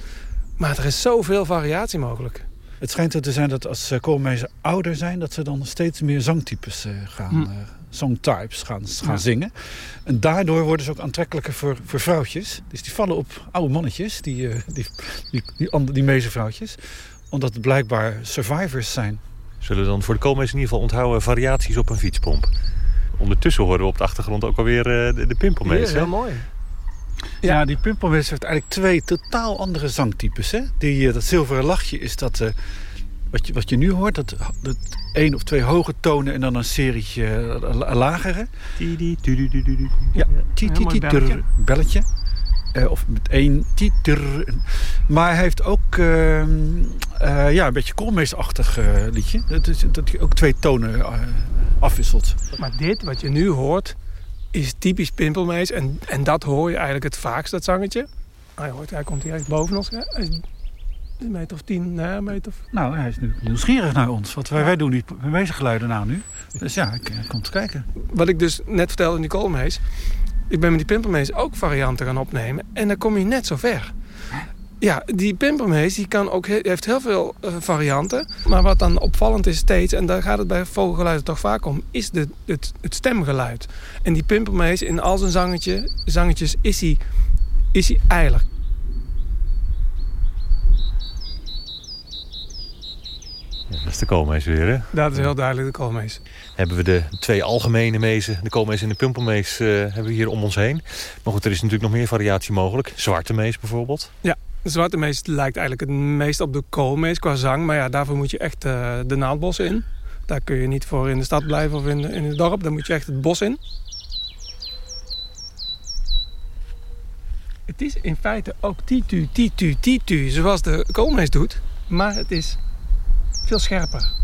maar er is zoveel variatie mogelijk. Het schijnt er te zijn dat als koolmezen ouder zijn... dat ze dan steeds meer zangtypes uh, gaan... Hm. Songtypes gaan, gaan ja. zingen. En daardoor worden ze ook aantrekkelijker voor, voor vrouwtjes. Dus die vallen op oude mannetjes, die, uh, die, die, die, die, die vrouwtjes. Omdat het blijkbaar survivors zijn zullen dan voor de komers in ieder geval onthouden variaties op een fietspomp. Ondertussen horen we op de achtergrond ook alweer uh, de, de pimpelmees. Ja, heel mooi. Ja, ja die pimpelmees heeft eigenlijk twee totaal andere zangtypes. Hè? Die, uh, dat zilveren lachje is dat... Wat je, wat je nu hoort, dat, dat één of twee hoge tonen en dan een serietje lagere. Ja, belletje. belletje. Uh, of met één titer. Maar hij heeft ook uh, uh, ja, een beetje koolmeesachtig liedje. Dat, is, dat hij ook twee tonen afwisselt. Maar dit, wat je nu hoort, is typisch pimpelmees. En, en dat hoor je eigenlijk het vaakst, dat zangetje. Hij, hoort, hij komt hier echt boven ons. Ja, hij is een meter of tien, nee, een meter of... Nou, hij is nu nieuwsgierig naar ons. Want wij, wij doen die meegeluiden nou nu. Dus ja, ik, ik kom te kijken. Wat ik dus net vertelde in die koolmees ik ben met die pimpermees ook varianten gaan opnemen. En dan kom je net zo ver. Ja, die pimpermees die kan ook, heeft heel veel uh, varianten. Maar wat dan opvallend is steeds, en daar gaat het bij vogelgeluiden toch vaak om... is de, het, het stemgeluid. En die pimpermees in al zijn zangetje, zangetjes is hij, is hij eilig. Dat is de koolmees weer, hè? Dat is heel duidelijk de koolmees. Hebben we de twee algemene mezen, de koolmees en de pimpelmees, uh, hebben we hier om ons heen. Maar goed, er is natuurlijk nog meer variatie mogelijk. Zwarte mees bijvoorbeeld. Ja, de zwarte mees lijkt eigenlijk het meest op de koolmees qua zang. Maar ja, daarvoor moet je echt uh, de naaldbossen in. Daar kun je niet voor in de stad blijven of in, in het dorp. Daar moet je echt het bos in. Het is in feite ook titu, titu, titu, zoals de koolmees doet. Maar het is veel scherper.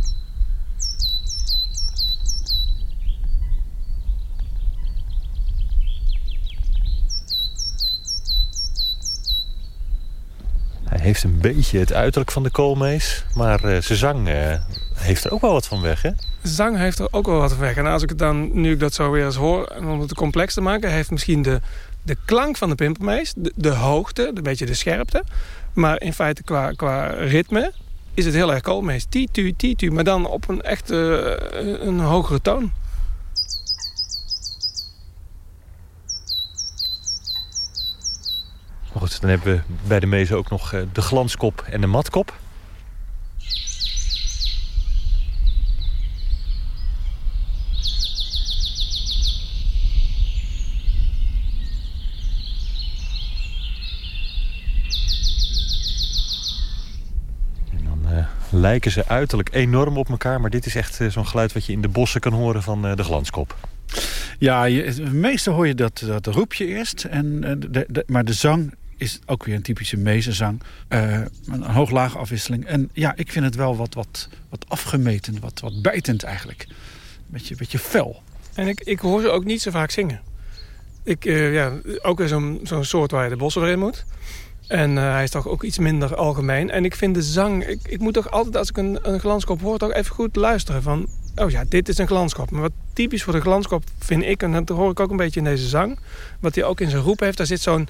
Hij heeft een beetje het uiterlijk van de koolmees. Maar uh, zijn zang uh, heeft er ook wel wat van weg, hè? Zang heeft er ook wel wat van weg. En als ik het dan, nu ik dat zo weer eens hoor... om het complex te maken... heeft misschien de, de klank van de pimpelmees... De, de hoogte, een beetje de scherpte... maar in feite qua, qua ritme is het heel erg koolmees. Titu, titu, maar dan op een echt eh, een hogere toon. Goed, dan hebben we bij de mezen ook nog eh, de glanskop en de matkop. Lijken ze uiterlijk enorm op elkaar. Maar dit is echt eh, zo'n geluid wat je in de bossen kan horen van eh, de glanskop. Ja, je, meestal hoor je dat, dat roepje eerst. En, eh, de, de, maar de zang is ook weer een typische mezenzang. Uh, een hoog-laag afwisseling. En ja, ik vind het wel wat, wat, wat afgemeten, wat, wat bijtend eigenlijk. Beetje, beetje fel. En ik, ik hoor ze ook niet zo vaak zingen. Ik, uh, ja, ook weer zo'n zo'n soort waar je de bossen weer in moet. En uh, hij is toch ook iets minder algemeen. En ik vind de zang... Ik, ik moet toch altijd, als ik een, een glanskop hoor... toch even goed luisteren van... Oh ja, dit is een glanskop. Maar wat typisch voor de glanskop vind ik... en dat hoor ik ook een beetje in deze zang... wat hij ook in zijn roep heeft... daar zit zo'n...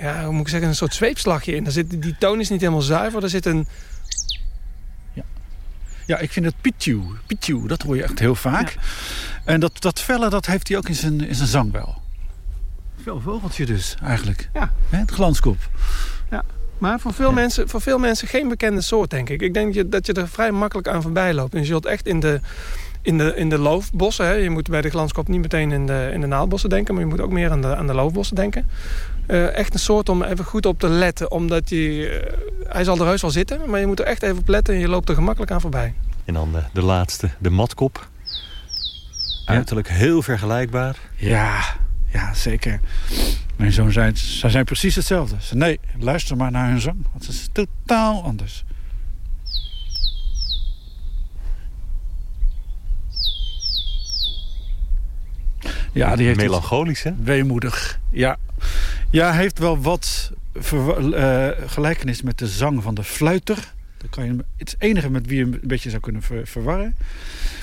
Ja, hoe moet ik zeggen? Een soort zweepslagje in. Daar zit, die toon is niet helemaal zuiver. Er zit een... Ja, ja ik vind het pitju. Pitju, dat hoor je echt heel vaak. Ja. En dat, dat felle, dat heeft hij ook in zijn, in zijn zang wel. Veel vogeltje dus, eigenlijk. Ja. Hè, het glanskop. Ja. Maar voor veel, ja. mensen, voor veel mensen geen bekende soort, denk ik. Ik denk dat je, dat je er vrij makkelijk aan voorbij loopt. En je zult echt in de, in de, in de loofbossen... Hè, je moet bij de glanskop niet meteen in de, in de naaldbossen denken... maar je moet ook meer aan de, aan de loofbossen denken. Uh, echt een soort om even goed op te letten. Omdat je, uh, hij zal er heus wel zitten, maar je moet er echt even op letten... en je loopt er gemakkelijk aan voorbij. En dan de, de laatste, de matkop. Uiterlijk heel vergelijkbaar. Ja, ja, zeker. Mijn zoon zei, zij zijn precies hetzelfde. Ze, nee, luister maar naar hun zang. Want het is totaal anders. Ja, die heeft melancholisch, hè? Weemoedig. Ja. ja, hij heeft wel wat uh, gelijkenis met de zang van de fluiter. Dat kan je, het is het enige met wie je een beetje zou kunnen ver, verwarren.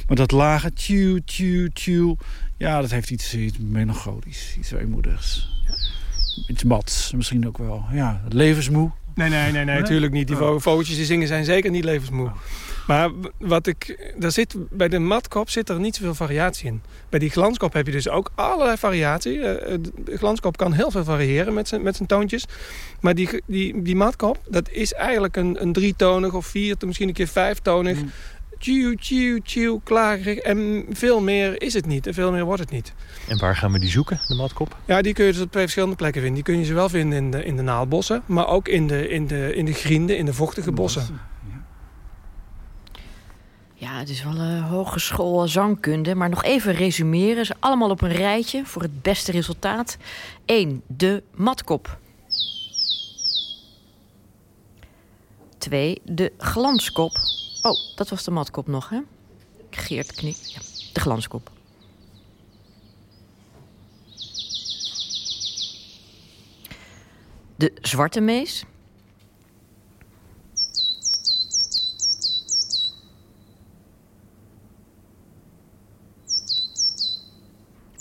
Maar dat lage tju, tju, tju. Ja, dat heeft iets, iets melancholisch, iets weemoedigs. Ja. Iets mats, misschien ook wel. Ja, levensmoe. Nee, nee, nee, nee, natuurlijk niet. Die oh. vogeltjes die zingen zijn zeker niet levensmoe. Oh. Maar wat ik, daar zit, bij de matkop zit er niet zoveel variatie in. Bij die glanskop heb je dus ook allerlei variatie. De glanskop kan heel veel variëren met zijn, met zijn toontjes. Maar die, die, die matkop, dat is eigenlijk een, een drietonig of vier, misschien een keer vijftonig. Mm. Tjiu, tjiu, tjiu, klaar. En veel meer is het niet. En veel meer wordt het niet. En waar gaan we die zoeken, de matkop? Ja, die kun je dus op twee verschillende plekken vinden. Die kun je ze wel vinden in de, in de naaldbossen. Maar ook in de, in de, in de grienden, in de vochtige bossen. Ja, het is wel een hogeschool zangkunde. Maar nog even resumeren. Ze allemaal op een rijtje voor het beste resultaat. 1. De matkop. 2. De glanskop. Oh, dat was de matkop nog, hè? Geert knik. Ja, de glanskop. De zwarte mees.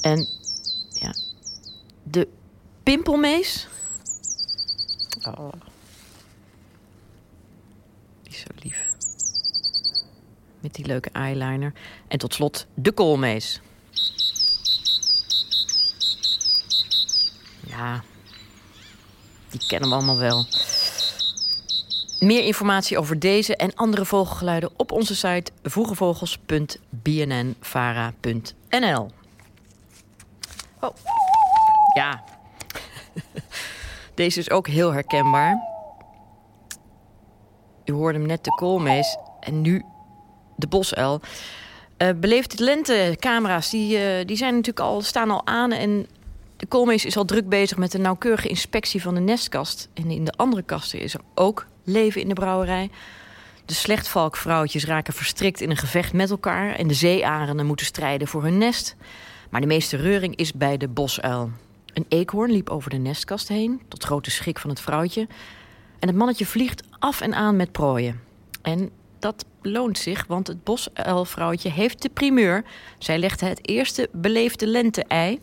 En ja, de pimpelmees. Oh. Die is zo lief. Met die leuke eyeliner. En tot slot de koolmees. Ja, die kennen we allemaal wel. Meer informatie over deze en andere vogelgeluiden op onze site vroegevogels.bnnvara.nl. Oh, ja. Deze is ook heel herkenbaar. U hoorde hem net de koolmees en nu de bosuil. Uh, beleefd lente-camera's, die, uh, die zijn natuurlijk al, staan al aan... en de koolmees is al druk bezig met de nauwkeurige inspectie van de nestkast. En in de andere kasten is er ook leven in de brouwerij. De slechtvalkvrouwtjes raken verstrikt in een gevecht met elkaar... en de zeearenden moeten strijden voor hun nest. Maar de meeste reuring is bij de bosuil. Een eekhoorn liep over de nestkast heen, tot grote schrik van het vrouwtje. En het mannetje vliegt af en aan met prooien. En dat loont zich, want het bosuilvrouwtje heeft de primeur. Zij legde het eerste beleefde lente-ei...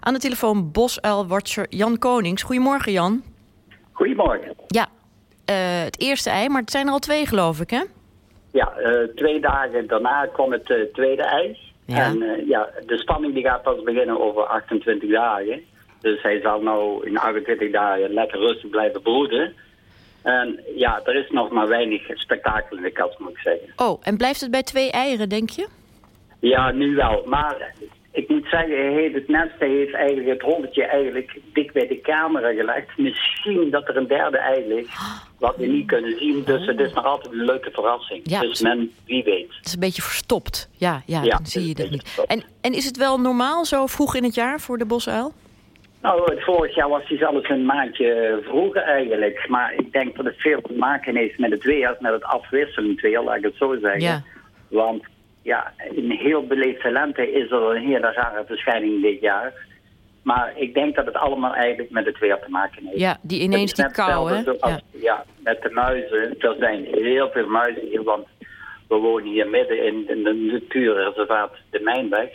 Aan de telefoon bosuilwatcher Jan Konings. Goedemorgen, Jan. Goedemorgen. Ja, uh, het eerste ei, maar het zijn er al twee, geloof ik, hè? Ja, uh, twee dagen daarna kwam het uh, tweede ei. Ja. En ja, de spanning die gaat pas beginnen over 28 dagen. Dus hij zal nou in 28 dagen lekker rustig blijven broeden. En ja, er is nog maar weinig spektakel in de kast, moet ik zeggen. Oh, en blijft het bij twee eieren, denk je? Ja, nu wel. Maar ik moet zeggen, het nest heeft eigenlijk het rolletje eigenlijk dik bij de camera gelegd. Misschien dat er een derde ei ligt, wat we niet kunnen zien. Dus het is nog altijd een leuke verrassing. Ja, dus men, wie weet. Het is een beetje verstopt. Ja, ja, Ja, dan zie je dat niet. En, en is het wel normaal zo vroeg in het jaar voor de bosuil? Nou, het vorig jaar was hij zelfs een maandje vroeger eigenlijk. Maar ik denk dat het veel te maken heeft met het weer, met het afwisselend weer, laat ik het zo zeggen. Ja. Want ja, in heel beleefde lente is er een hele rare verschijning dit jaar. Maar ik denk dat het allemaal eigenlijk met het weer te maken heeft. Ja, die ineens die kou, hè? ja. met de muizen. Er zijn heel veel muizen hier, want we wonen hier midden in, in de natuurreservaat de Mijnweg.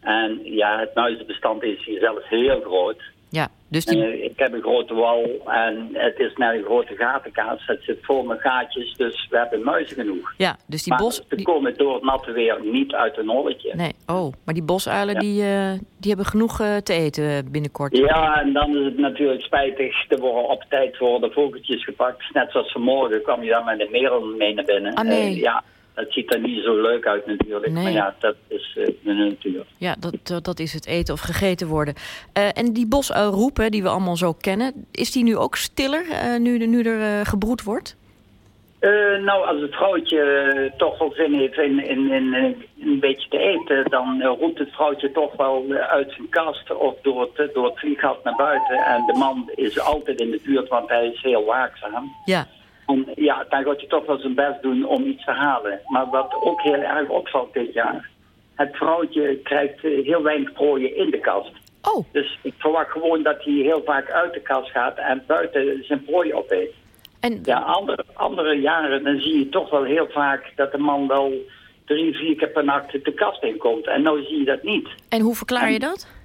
En ja, het muizenbestand is hier zelfs heel groot. Ja, dus die... Eh, ik heb een grote wal en het is net een grote gatenkaas. Het zit vol met gaatjes, dus we hebben muizen genoeg. Ja, dus die maar bos... ze komen door het natte weer niet uit een holletje. Nee, oh, maar die bosuilen die, eh, die hebben genoeg eh, te eten binnenkort. Ja, en dan is het natuurlijk spijtig. Er worden op tijd worden vogeltjes gepakt. Net zoals vanmorgen kwam je dan met een merel mee naar binnen. Ah, nee. Ja, dat ziet er niet zo leuk uit natuurlijk. Nee. Maar ja, dat is eh, de natuur. Ja, dat, dat, is het eten of gegeten worden. Eh, en die bosuilroep, hè, die we allemaal zo kennen... is die nu ook stiller, eh, nu, nu er eh, gebroed wordt? Eh, nou, als het vrouwtje eh, toch wel zin heeft in, in, in, in een beetje te eten, dan eh, roept het vrouwtje toch wel eh, uit zijn kast of door het, door het vlieggat naar buiten. En de man is altijd in de buurt, want hij is heel waakzaam. Ja. En ja, dan gaat hij toch wel zijn best doen om iets te halen. Maar wat ook heel erg opvalt dit jaar, het vrouwtje krijgt eh, heel weinig prooien in de kast. Oh. Dus ik verwacht gewoon dat hij heel vaak uit de kast gaat en buiten zijn prooi opeet. En... Ja, andere, andere jaren dan zie je toch wel heel vaak dat de man wel drie, vier keer per nacht de kast inkomt. En nu zie je dat niet. En hoe verklaar je dat?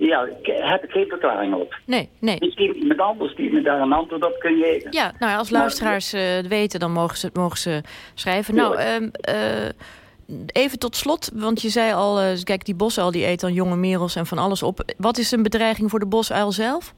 Ja, heb ik geen verklaring op. Nee, nee. Misschien iemand anders die me daar een antwoord op kan geven. Ja, nou ja, als luisteraars het weten, dan mogen ze, mogen ze schrijven. Nou, ehm, eh, even tot slot, want je zei al... eh, kijk, die bosuil die eet dan jonge merels en van alles op. Wat is een bedreiging voor de bosuil zelf?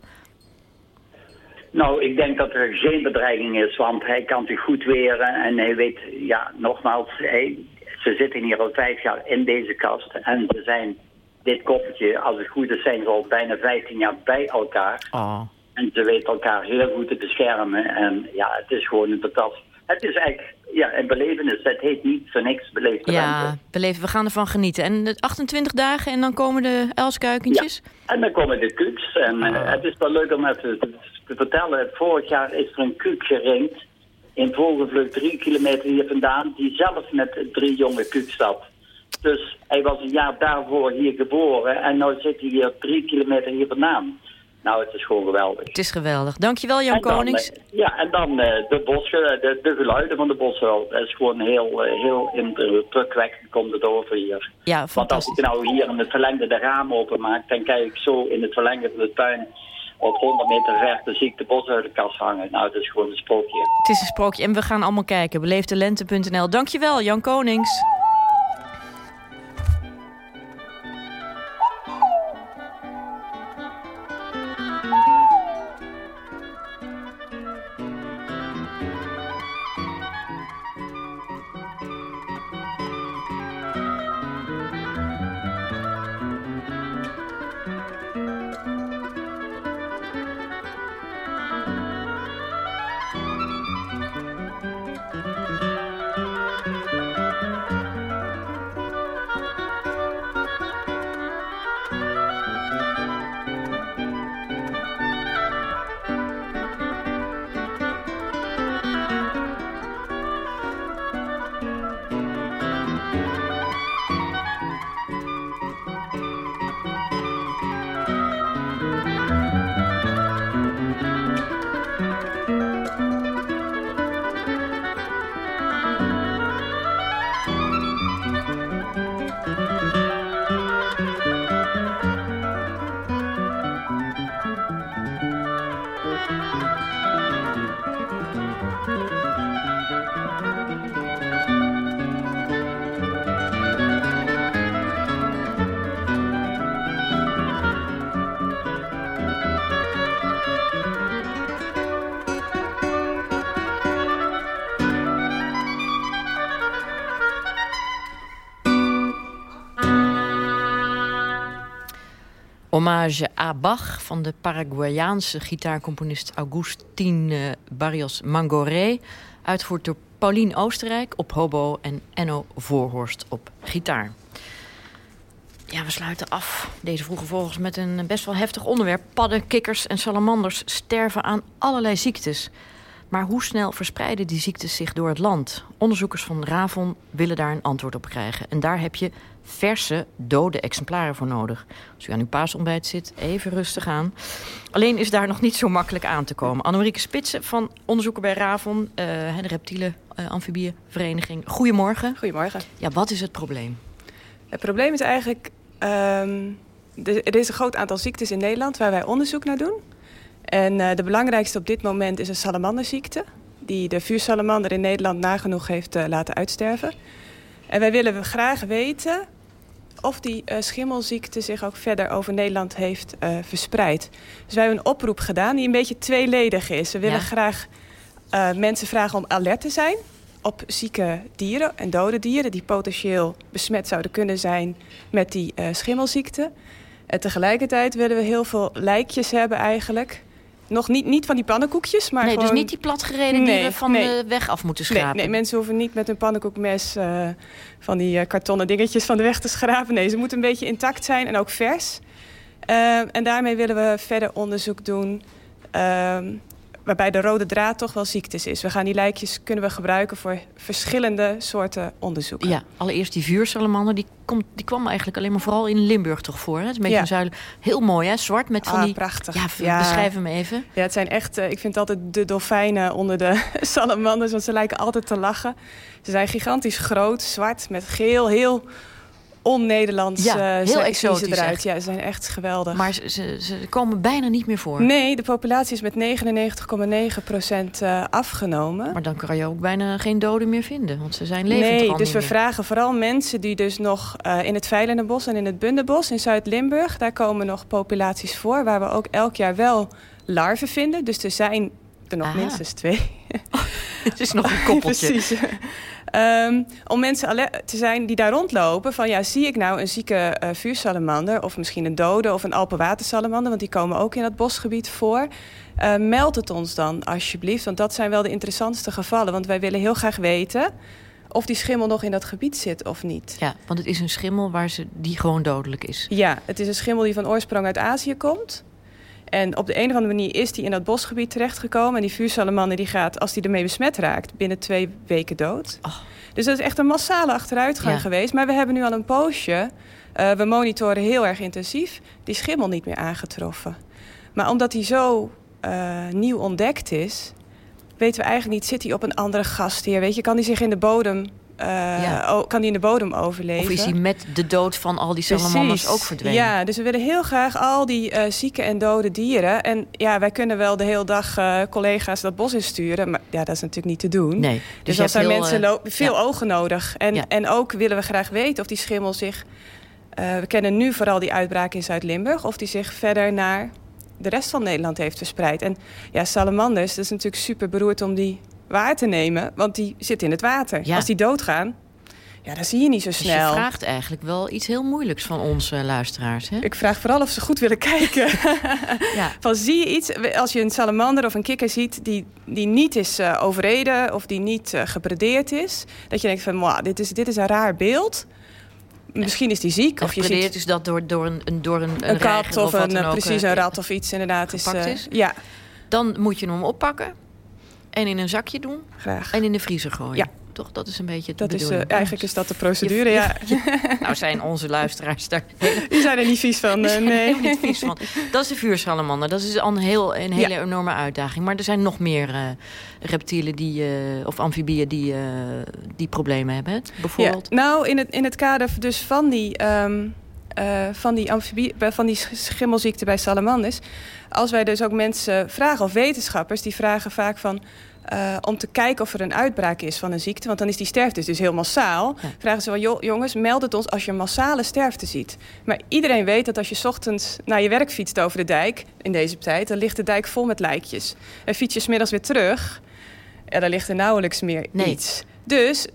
Nou, ik denk dat er geen bedreiging is, want hij kan zich goed weren. En hij weet, ja, nogmaals, hij, ze zitten hier al vijf jaar in deze kast. En ze zijn, dit koppeltje, als het goed is, zijn ze al bijna 15 jaar bij elkaar. Oh. En ze weten elkaar heel goed te beschermen. En ja, het is gewoon een fantastisch... Het is eigenlijk, ja, een belevenis. Het heet niet voor niks beleefde Ja, beleven, we gaan ervan genieten. En de 28 dagen en dan komen de uilskuikentjes? En dan komen de kuks. En eh, het is wel leuk om even te, te vertellen. Vorig jaar is er een kuk geringd. In Vogelvlucht drie kilometer hier vandaan. Die zelf met drie jonge kuks zat. Dus hij was een jaar daarvoor hier geboren. En nu zit hij hier drie kilometer hier vandaan. Nou, het is gewoon geweldig. Het is geweldig. Dankjewel Jan dan, Konings. eh, ja, en dan eh, de, bos, de, de geluiden van de boswel. Dat is gewoon heel, eh, heel indrukwekkend komt het over hier. Ja, Want als ik nou hier in het verlengde de raam openmaak, dan kijk ik zo in het verlengde van de tuin op 100 meter ver, dan zie ik de bos uit de kast hangen. Nou, dat is gewoon een sprookje. Het is een sprookje en we gaan allemaal kijken. Beleefdelente.nl. Dankjewel Jan Konings. Hommage à Bach van de Paraguayaanse gitaarcomponist Agustin eh, Barrios Mangoré. Uitgevoerd door Paulien Oostenrijk op hobo en Enno Voorhorst op gitaar. Ja, we sluiten af deze vroege vogels met een best wel heftig onderwerp. Padden, kikkers en salamanders sterven aan allerlei ziektes. Maar hoe snel verspreiden die ziektes zich door het land? Onderzoekers van Ravon willen daar een antwoord op krijgen. En daar heb je verse, dode exemplaren voor nodig. Als u aan uw paasontbijt zit, even rustig aan. Alleen is daar nog niet zo makkelijk aan te komen. Annemarieke Spitsen van onderzoeker bij Ravon, uh, de reptiele uh, amfibievereniging. Goedemorgen. Goedemorgen. Ja, wat is het probleem? Het probleem is eigenlijk... Um, er is een groot aantal ziektes in Nederland waar wij onderzoek naar doen. En uh, de belangrijkste op dit moment is een salamanderziekte... die de vuursalamander in Nederland nagenoeg heeft uh, laten uitsterven. En wij willen graag weten of die uh, schimmelziekte zich ook verder over Nederland heeft verspreid. Dus wij hebben een oproep gedaan die een beetje tweeledig is. We willen ja. graag mensen vragen om alert te zijn op zieke dieren en dode dieren... die potentieel besmet zouden kunnen zijn met die schimmelziekte. En tegelijkertijd willen we heel veel lijkjes hebben eigenlijk nog niet, niet van die pannenkoekjes, maar Nee, gewoon... dus niet die platgereden nee, die we van nee. de weg af moeten schrapen. Nee, nee, mensen hoeven niet met een pannenkoekmes uh, van die uh, kartonnen dingetjes van de weg te schrapen. Nee, ze moeten een beetje intact zijn en ook vers. Uh, en daarmee willen we verder onderzoek doen waarbij de rode draad toch wel ziektes is. We gaan die lijkjes kunnen we gebruiken voor verschillende soorten onderzoeken. Ja, allereerst die vuursalamander, die, komt, die kwam eigenlijk alleen maar vooral in Limburg toch voor. Hè? Het is een beetje ja. een. Heel mooi hè, zwart met van ah, die... prachtig. Ja, ja, beschrijf hem even. Ja, het zijn echt, uh, ik vind altijd de dolfijnen onder de salamanders, want ze lijken altijd te lachen. Ze zijn gigantisch groot, zwart, met geel, heel on-Nederlands ja, uh, heel exotisch eruit. Echt. Ja, ze zijn echt geweldig. Maar ze, ze, ze, komen bijna niet meer voor. Nee, de populatie is met 99,9 procent uh, afgenomen. Maar dan kan je ook bijna geen doden meer vinden, want ze zijn levend Nee, dus we meer. vragen vooral mensen die dus nog uh, in het Veilendenbos en in het Bundenbos in Zuid-Limburg... daar komen nog populaties voor, waar we ook elk jaar wel larven vinden. Dus er zijn er nog Aha. minstens twee. Het is nog een koppeltje. Precies. Um, om mensen alert te zijn die daar rondlopen... van ja, zie ik nou een zieke uh, vuursalamander... of misschien een dode of een alpenwatersalamander... want die komen ook in dat bosgebied voor... Uh, meld het ons dan alsjeblieft, want dat zijn wel de interessantste gevallen. Want wij willen heel graag weten of die schimmel nog in dat gebied zit of niet. Ja, want het is een schimmel waar ze, die gewoon dodelijk is. Ja, het is een schimmel die van oorsprong uit Azië komt... En op de een of andere manier is die in dat bosgebied terechtgekomen. En die vuursalamander die gaat, als die ermee besmet raakt, binnen twee weken dood. Oh. Dus dat is echt een massale achteruitgang Ja. geweest. Maar we hebben nu al een poosje, eh, we monitoren heel erg intensief, die schimmel niet meer aangetroffen. Maar omdat die zo eh, nieuw ontdekt is, weten we eigenlijk niet, zit hij op een andere gastheer? Weet je, kan die zich in de bodem, Ja. o- kan die in de bodem overleven? Of is hij met de dood van al die salamanders ook verdwenen? Ja, dus we willen heel graag al die eh, zieke en dode dieren. En ja, wij kunnen wel de hele dag eh, collega's dat bos insturen. Maar ja, dat is natuurlijk niet te doen. Nee. Dus, dus dan zijn heel, mensen eh, lo- veel ja. ogen nodig. En, Ja. en ook willen we graag weten of die schimmel zich... eh, we kennen nu vooral die uitbraak in Zuid-Limburg... of die zich verder naar de rest van Nederland heeft verspreid. En ja, salamanders, dat is natuurlijk super beroerd om die waar te nemen. Want die zitten in het water. Ja. Als die doodgaan, ja, dan zie je niet zo Dus snel. je vraagt eigenlijk wel iets heel moeilijks van onze luisteraars. Hè? Ik vraag vooral of ze goed willen kijken. Ja. Van zie je iets, als je een salamander of een kikker ziet die, die niet is eh, overreden of die niet eh, gepredeerd is, dat je denkt van, "Mwah, dit is, dit is een raar beeld. Misschien is die ziek. Of je ziet is dat door, door een, door een, een, een kat of, een, eh, precies eh, een rat of iets inderdaad. Is, eh, is. Ja, Dan moet je hem oppakken en in een zakje doen graag. en in de vriezer gooien. Ja. Toch, dat is een beetje de Dat is, eh, eigenlijk is dat de procedure, Je- ja. je- nou zijn onze luisteraars daar Die zijn er niet vies van, eh, nee. niet vies van. Dat is de vuursalamander. Dat is al een, heel, een hele enorme uitdaging. Maar er zijn nog meer eh, reptielen die, of amfibieën die, die problemen hebben. Bijvoorbeeld. Ja, nou, in het, in het kader dus van die, ehm, eh, van die, amfibie, van die sch- schimmelziekte bij salamanders... als wij dus ook mensen vragen, of wetenschappers... die vragen vaak van... eh, om te kijken of er een uitbraak is van een ziekte... want dan is die sterfte dus heel massaal. Vragen ze wel, "Joh, jongens, meld het ons als je een massale sterfte ziet. Maar iedereen weet dat als je 's ochtends naar je werk fietst over de dijk... in deze tijd, dan ligt de dijk vol met lijkjes. En fiets je 's middags weer terug... Ja, dan ligt er nauwelijks meer Nee. iets. Dus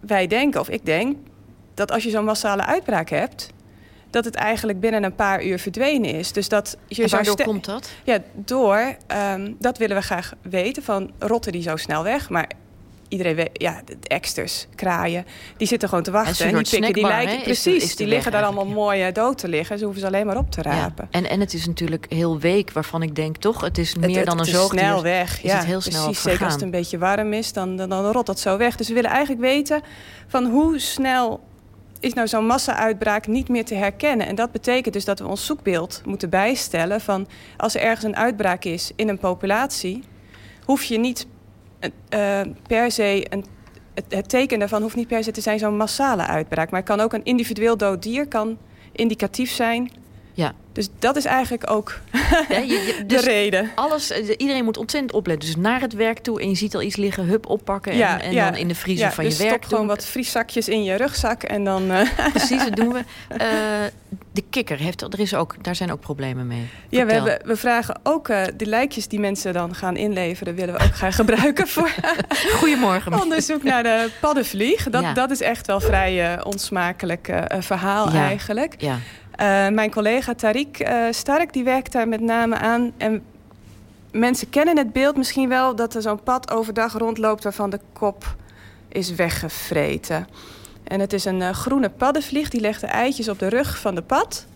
wij denken, of ik denk, dat als je zo'n massale uitbraak hebt... dat het eigenlijk binnen een paar uur verdwenen is. Dus dat je En waardoor komt dat? Ja, door, ehm, dat willen we graag weten, van rotten die zo snel weg? Maar iedereen weet, ja, de eksters, kraaien, die zitten gewoon te wachten. een En die pikken, die lijken, hè, is de- precies, is de die liggen daar allemaal mooi eh, dood te liggen. Ze hoeven ze alleen maar op te rapen. En, en het is natuurlijk heel week, waarvan ik denk toch, het is meer Het- het- dan een het is zoogdier. snel weg. Is ja, het heel snel precies. Zeker als het een beetje warm is, dan, dan, dan rot dat zo weg. Dus we willen eigenlijk weten van hoe snel is nou zo'n massa-uitbraak niet meer te herkennen. En dat betekent dus dat we ons zoekbeeld moeten bijstellen van als er ergens een uitbraak is in een populatie, hoef je niet eh, per se een het, het teken daarvan hoeft niet per se te zijn zo'n massale uitbraak. Maar het kan ook een individueel dood dier kan indicatief zijn. Dus dat is eigenlijk ook Ja, je- je- de dus reden. Alles, eh, iedereen moet ontzettend opletten. Dus naar het werk toe en je ziet al iets liggen, hup, oppakken en, en dan in de vriezer van dus je werk stop gewoon wat vrieszakjes in je rugzak en dan... eh, Precies, dat doen we. Eh, de kikker, heeft, er is ook, daar zijn ook problemen mee. Ja, we, hebben, we vragen ook de lijkjes die mensen dan gaan inleveren... willen we ook gaan gebruiken voor Goedemorgen. onderzoek naar de paddenvlieg. Dat, dat is echt wel vrij onsmakelijk verhaal eigenlijk. Ja. Eh, mijn collega Tariq eh, Stark die werkt daar met name aan. En mensen kennen het beeld misschien wel dat er zo'n pad overdag rondloopt waarvan de kop is weggevreten. En het is een eh, groene paddenvlieg die legt de eitjes op de rug van de pad.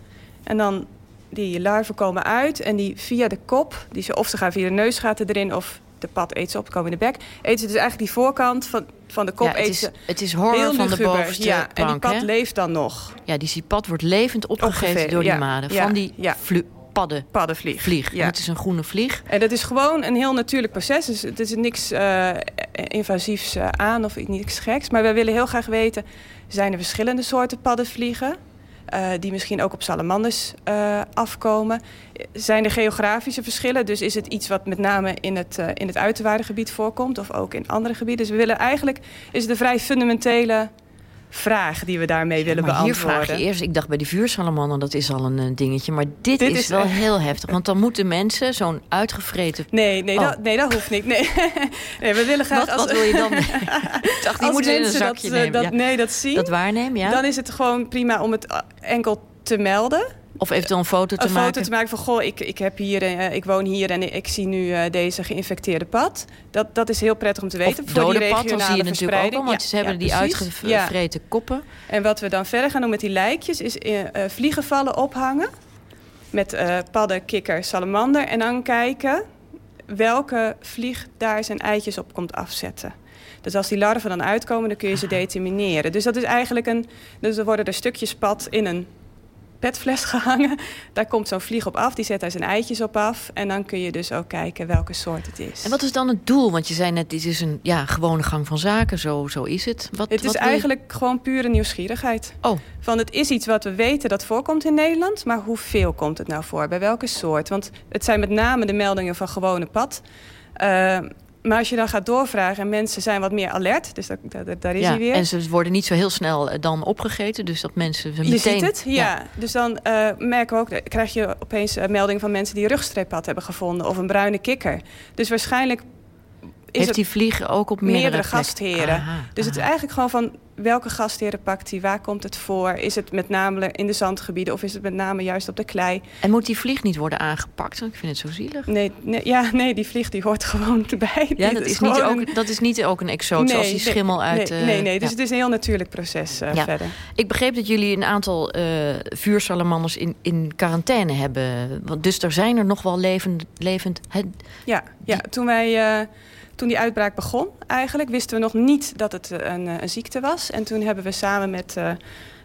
En dan die larven komen uit en die via de kop, die ze, of ze gaan via de neusgaten erin of de pad eet ze op, komen in de bek. Eten ze dus eigenlijk die voorkant van, van de kop Ja, het eten is- het is horror van de bovenste Ja, en die plank, pad hè? leeft dan nog. Ja, die ziepad wordt levend opgegeten door die maden. Van die padden. Paddenvlieg. Vlieg. Ja. Het is een groene vlieg. En dat is gewoon een heel natuurlijk proces. Dus het is niks eh, invasiefs eh, aan of niks geks. Maar we willen heel graag weten... zijn er verschillende soorten paddenvliegen... eh, die misschien ook op salamanders eh, afkomen. Zijn er geografische verschillen? Dus is het iets wat met name in het, eh in het uiterwaardengebied voorkomt... of ook in andere gebieden? Dus we willen eigenlijk... is het een vrij fundamentele vraag die we daarmee willen Maar hier beantwoorden. vraag je eerst, ik dacht bij die vuursalamander, dat is al een eh, dingetje. Maar dit, Dit is, is wel echt- heel heftig. Want dan moeten mensen zo'n uitgevreten... Nee, nee, Oh. dat, nee, dat hoeft niet. Nee. nee, we willen graag... Wat- wat wil je dan? Ik dacht, die Als moeten in een zakje dat, eh, nemen. Dat, ja. Nee, dat zien. Dat waarnemen, ja. Dan is het gewoon prima om het eh, enkel te melden. Of eventueel een foto te een maken. foto te maken van, goh, ik, ik, heb hier, eh, ik woon hier en ik zie nu eh, deze geïnfecteerde pad. Dat, dat is heel prettig om te weten. Of voor die pad, dan zie je natuurlijk ook al, want ze hebben die uitgevreten koppen. En wat we dan verder gaan doen met die lijkjes is eh, vliegenvallen ophangen. Met padden, kikker, salamander. En dan kijken welke vlieg daar zijn eitjes op komt afzetten. Dus als die larven dan uitkomen, dan kun je ze determineren. Dus dat is eigenlijk een. Dus er worden er stukjes pad in een petfles gehangen. Daar komt zo'n vlieg op af, die zet daar zijn eitjes op af. En dan kun je dus ook kijken welke soort het is. En wat is dan het doel? Want je zei net, dit is een ja, gewone gang van zaken. Zo, zo is het. Wat, Het wat is je- eigenlijk gewoon pure nieuwsgierigheid. Oh. Van het is iets wat we weten dat voorkomt in Nederland, maar hoeveel komt het nou voor? Bij welke soort? Want het zijn met name de meldingen van gewone pad. Eh, maar als je dan gaat doorvragen en mensen zijn wat meer alert, dus dat, dat- daar is ja, hij weer. En ze worden niet zo heel snel eh, dan opgegeten. Dus dat mensen ze Je meteen... ziet het, ja. Dus dan eh, merken we ook, krijg je opeens eh, meldingen van mensen die een rugstreeppad hebben gevonden of een bruine kikker. Dus waarschijnlijk is Heeft die vliegen ook op meerdere, gastheren. Aha, dus het is eigenlijk gewoon van welke gastheren pakt hij, waar komt het voor? Is het met name in de zandgebieden of is het met name juist op de klei? En moet die vlieg niet worden aangepakt? Want ik vind het zo zielig. Nee, nee, ja, nee die vlieg die hoort gewoon erbij. Ja, dat is, niet ook, een- dat is niet ook een exoot zoals die schimmel uit... Nee, eh, nee, nee dus ja. het is een heel natuurlijk proces eh, Ja. verder. Ik begreep dat jullie een aantal eh vuursalamanders in, in quarantaine hebben. Want Dus er zijn er nog wel levend... levend hè, Ja, ja toen, wij, toen die uitbraak begon eigenlijk... wisten we nog niet dat het eh, een, eh, een ziekte was. En toen hebben we samen met eh,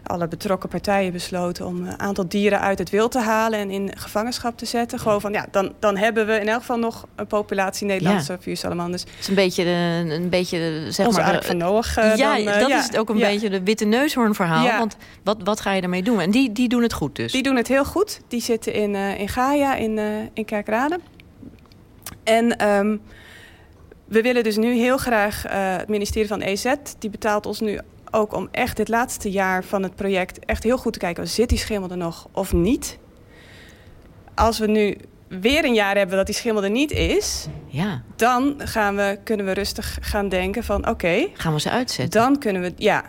alle betrokken partijen besloten... om een aantal dieren uit het wild te halen en in gevangenschap te zetten. Gewoon van, ja, dan, dan hebben we in elk geval nog een populatie Nederlandse vuursalamanders. Het is een beetje, de, een beetje zeg Onze maar... Ark van Noach, ja, dan, dat ja, is het ook een ja. beetje de witte neushoorn verhaal. Ja. Want wat, wat ga je ermee doen? En die, die doen het goed dus. Die doen het heel goed. Die zitten in, in Gaia, in, in Kerkrade. En ehm, we willen dus nu heel graag eh, het ministerie van EZ... die betaalt ons nu ook om echt dit laatste jaar van het project... echt heel goed te kijken, zit die schimmel er nog of niet? Als we nu weer een jaar hebben dat die schimmel er niet is... Ja. dan gaan we, kunnen we rustig gaan denken van oké... Gaan we ze uitzetten? Dan kunnen we, ja...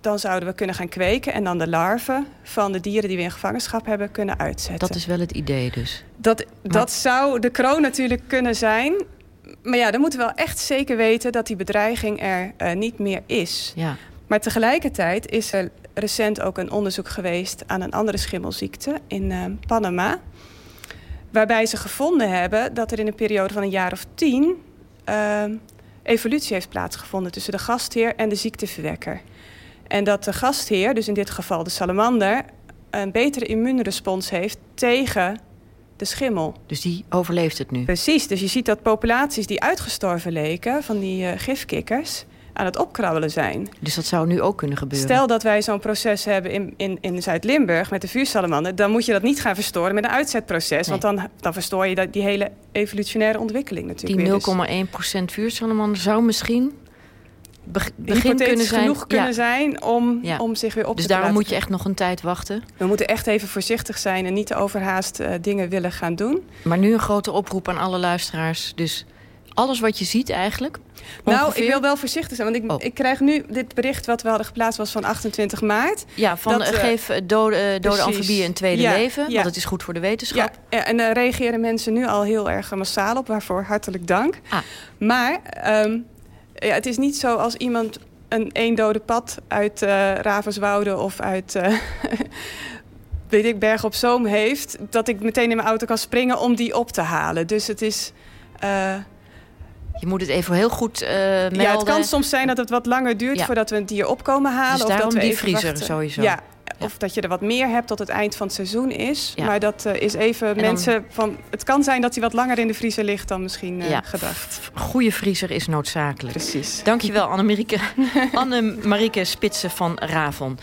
dan zouden we kunnen gaan kweken... en dan de larven van de dieren die we in gevangenschap hebben kunnen uitzetten. Dat is wel het idee dus. Dat, dat zou de kroon natuurlijk kunnen zijn. Maar ja, dan moeten we wel echt zeker weten... dat die bedreiging er uh, niet meer is. Ja. Maar tegelijkertijd is er recent ook een onderzoek geweest... aan een andere schimmelziekte in uh, Panama... waarbij ze gevonden hebben dat er in een periode van een jaar of tien... Uh, evolutie heeft plaatsgevonden tussen de gastheer en de ziekteverwekker. En dat de gastheer, dus in dit geval de salamander, een betere immuunrespons heeft tegen de schimmel. Dus die overleeft het nu? Precies. Dus je ziet dat populaties die uitgestorven leken van die uh, gifkikkers aan het opkrabbelen zijn. Dus dat zou nu ook kunnen gebeuren? Stel dat wij zo'n proces hebben in, in, in Zuid-Limburg met de vuursalamander... dan moet je dat niet gaan verstoren met een uitzetproces. Nee. Want dan, dan verstoor je dat, die hele evolutionaire ontwikkeling natuurlijk Die 0,1% dus. vuursalamander zou misschien begin kunnen zijn. genoeg kunnen ja. zijn om, ja. om zich weer op dus te Dus daarom moet je echt nog een tijd wachten? We moeten echt even voorzichtig zijn en niet te overhaast uh, dingen willen gaan doen. Maar nu een grote oproep aan alle luisteraars. Dus alles wat je ziet eigenlijk? Nou, ik wil wel voorzichtig zijn. Want ik, oh. ik krijg nu dit bericht wat we hadden geplaatst was van 28 maart. Ja, van dat, uh, geef dode, dode amfibieën een tweede ja, leven. Ja. Want het is goed voor de wetenschap. Ja, en daar uh, reageren mensen nu al heel erg massaal op. Waarvoor hartelijk dank. Ah. Maar... Um, ja, het is niet zo als iemand een één dode pad uit uh, Ravenswoude of uit uh, weet ik, Berg op Zoom heeft, dat ik meteen in mijn auto kan springen om die op te halen. Dus het is. Uh, je moet het even heel goed uh, melden. Ja, het kan soms zijn dat het wat langer duurt ja. voordat we het dier op komen halen. Dus of dat we die vriezer wachten. sowieso. Ja, of dat je er wat meer hebt tot het eind van het seizoen is. Ja. Maar dat uh, is even en mensen van... Het kan zijn dat hij wat langer in de vriezer ligt dan misschien uh, ja. gedacht. Goede vriezer is noodzakelijk. Precies. Dankjewel Annemarieke, Annemarieke Spitsen van Ravon.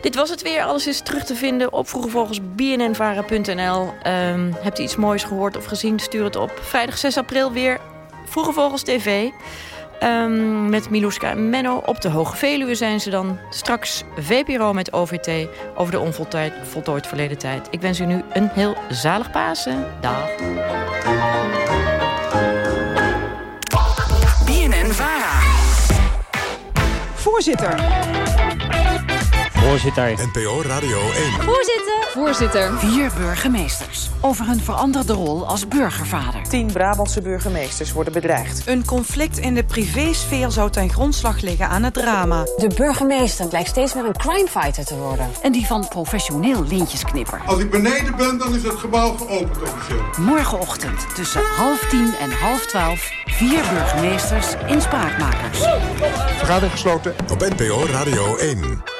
Dit was het weer. Alles is terug te vinden op vroegevolgens bnnvara.nl. Um, hebt u iets moois gehoord of gezien? Stuur het op. Vrijdag 6 april weer Vroege Vogels TV. Um, met Miluska en Menno. Op de Hoge Veluwe zijn ze dan. Straks VPRO met OVT over de onvoltooid verleden tijd. Ik wens u nu een heel zalig Pasen. Dag. BNN Vara. Voorzitter. Voorzitter. NPO Radio 1. Voorzitter. Voorzitter. Vier burgemeesters over hun veranderde rol als burgervader. Tien Brabantse burgemeesters worden bedreigd. Een conflict in de privésfeer zou ten grondslag liggen aan het drama. De burgemeester lijkt steeds meer een crimefighter te worden. En die van professioneel lintjesknipper. Als ik beneden ben, dan is het gebouw geopend officieel. Morgenochtend tussen half tien en half twaalf. Vier burgemeesters in Spraakmakers. Vergadering gesloten. Op NPO Radio 1.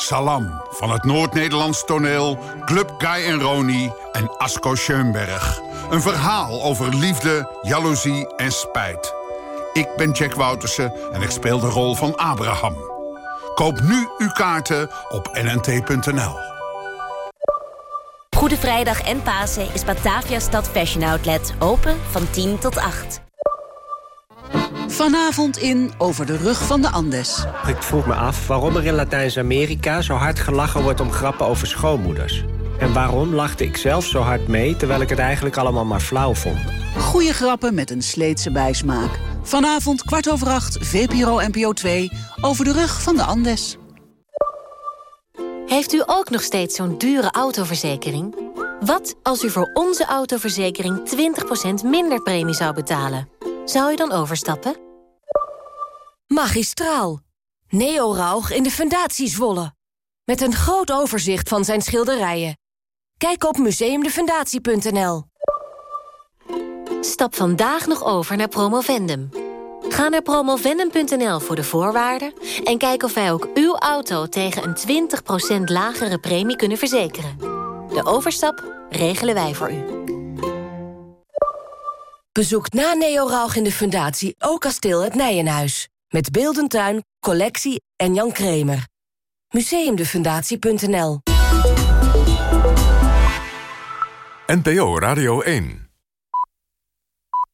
Salam van het Noord-Nederlands toneel... Club Guy en Roni en Asko Schoenberg. Een verhaal over liefde, jaloezie en spijt. Ik ben Jack Woutersen en ik speel de rol van Abraham. Koop nu uw kaarten op nnt.nl. Goede Vrijdag en Pasen is Batavia Stad Fashion Outlet open van 10 tot 8. Vanavond in Over de Rug van de Andes. Ik vroeg me af waarom er in Latijns-Amerika zo hard gelachen wordt om grappen over schoonmoeders. En waarom lachte ik zelf zo hard mee, terwijl ik het eigenlijk allemaal maar flauw vond. Goeie grappen met een sleetse bijsmaak. Vanavond kwart over acht, VPRO NPO 2, Over de Rug van de Andes. Heeft u ook nog steeds zo'n dure autoverzekering? Wat als u voor onze autoverzekering 20% minder premie zou betalen? Zou u dan overstappen? Magistraal. Neo Rauch in de Fundatie Zwolle. Met een groot overzicht van zijn schilderijen. Kijk op museumdefundatie.nl. Stap vandaag nog over naar Promovendum. Ga naar promovendum.nl voor de voorwaarden... en kijk of wij ook uw auto tegen een 20% lagere premie kunnen verzekeren. De overstap regelen wij voor u. Bezoek na Neo in de Fundatie ook kasteel het Nijenhuis. Met Beeldentuin, collectie en Jan Kremer. Museumdefundatie.nl NPO Radio 1.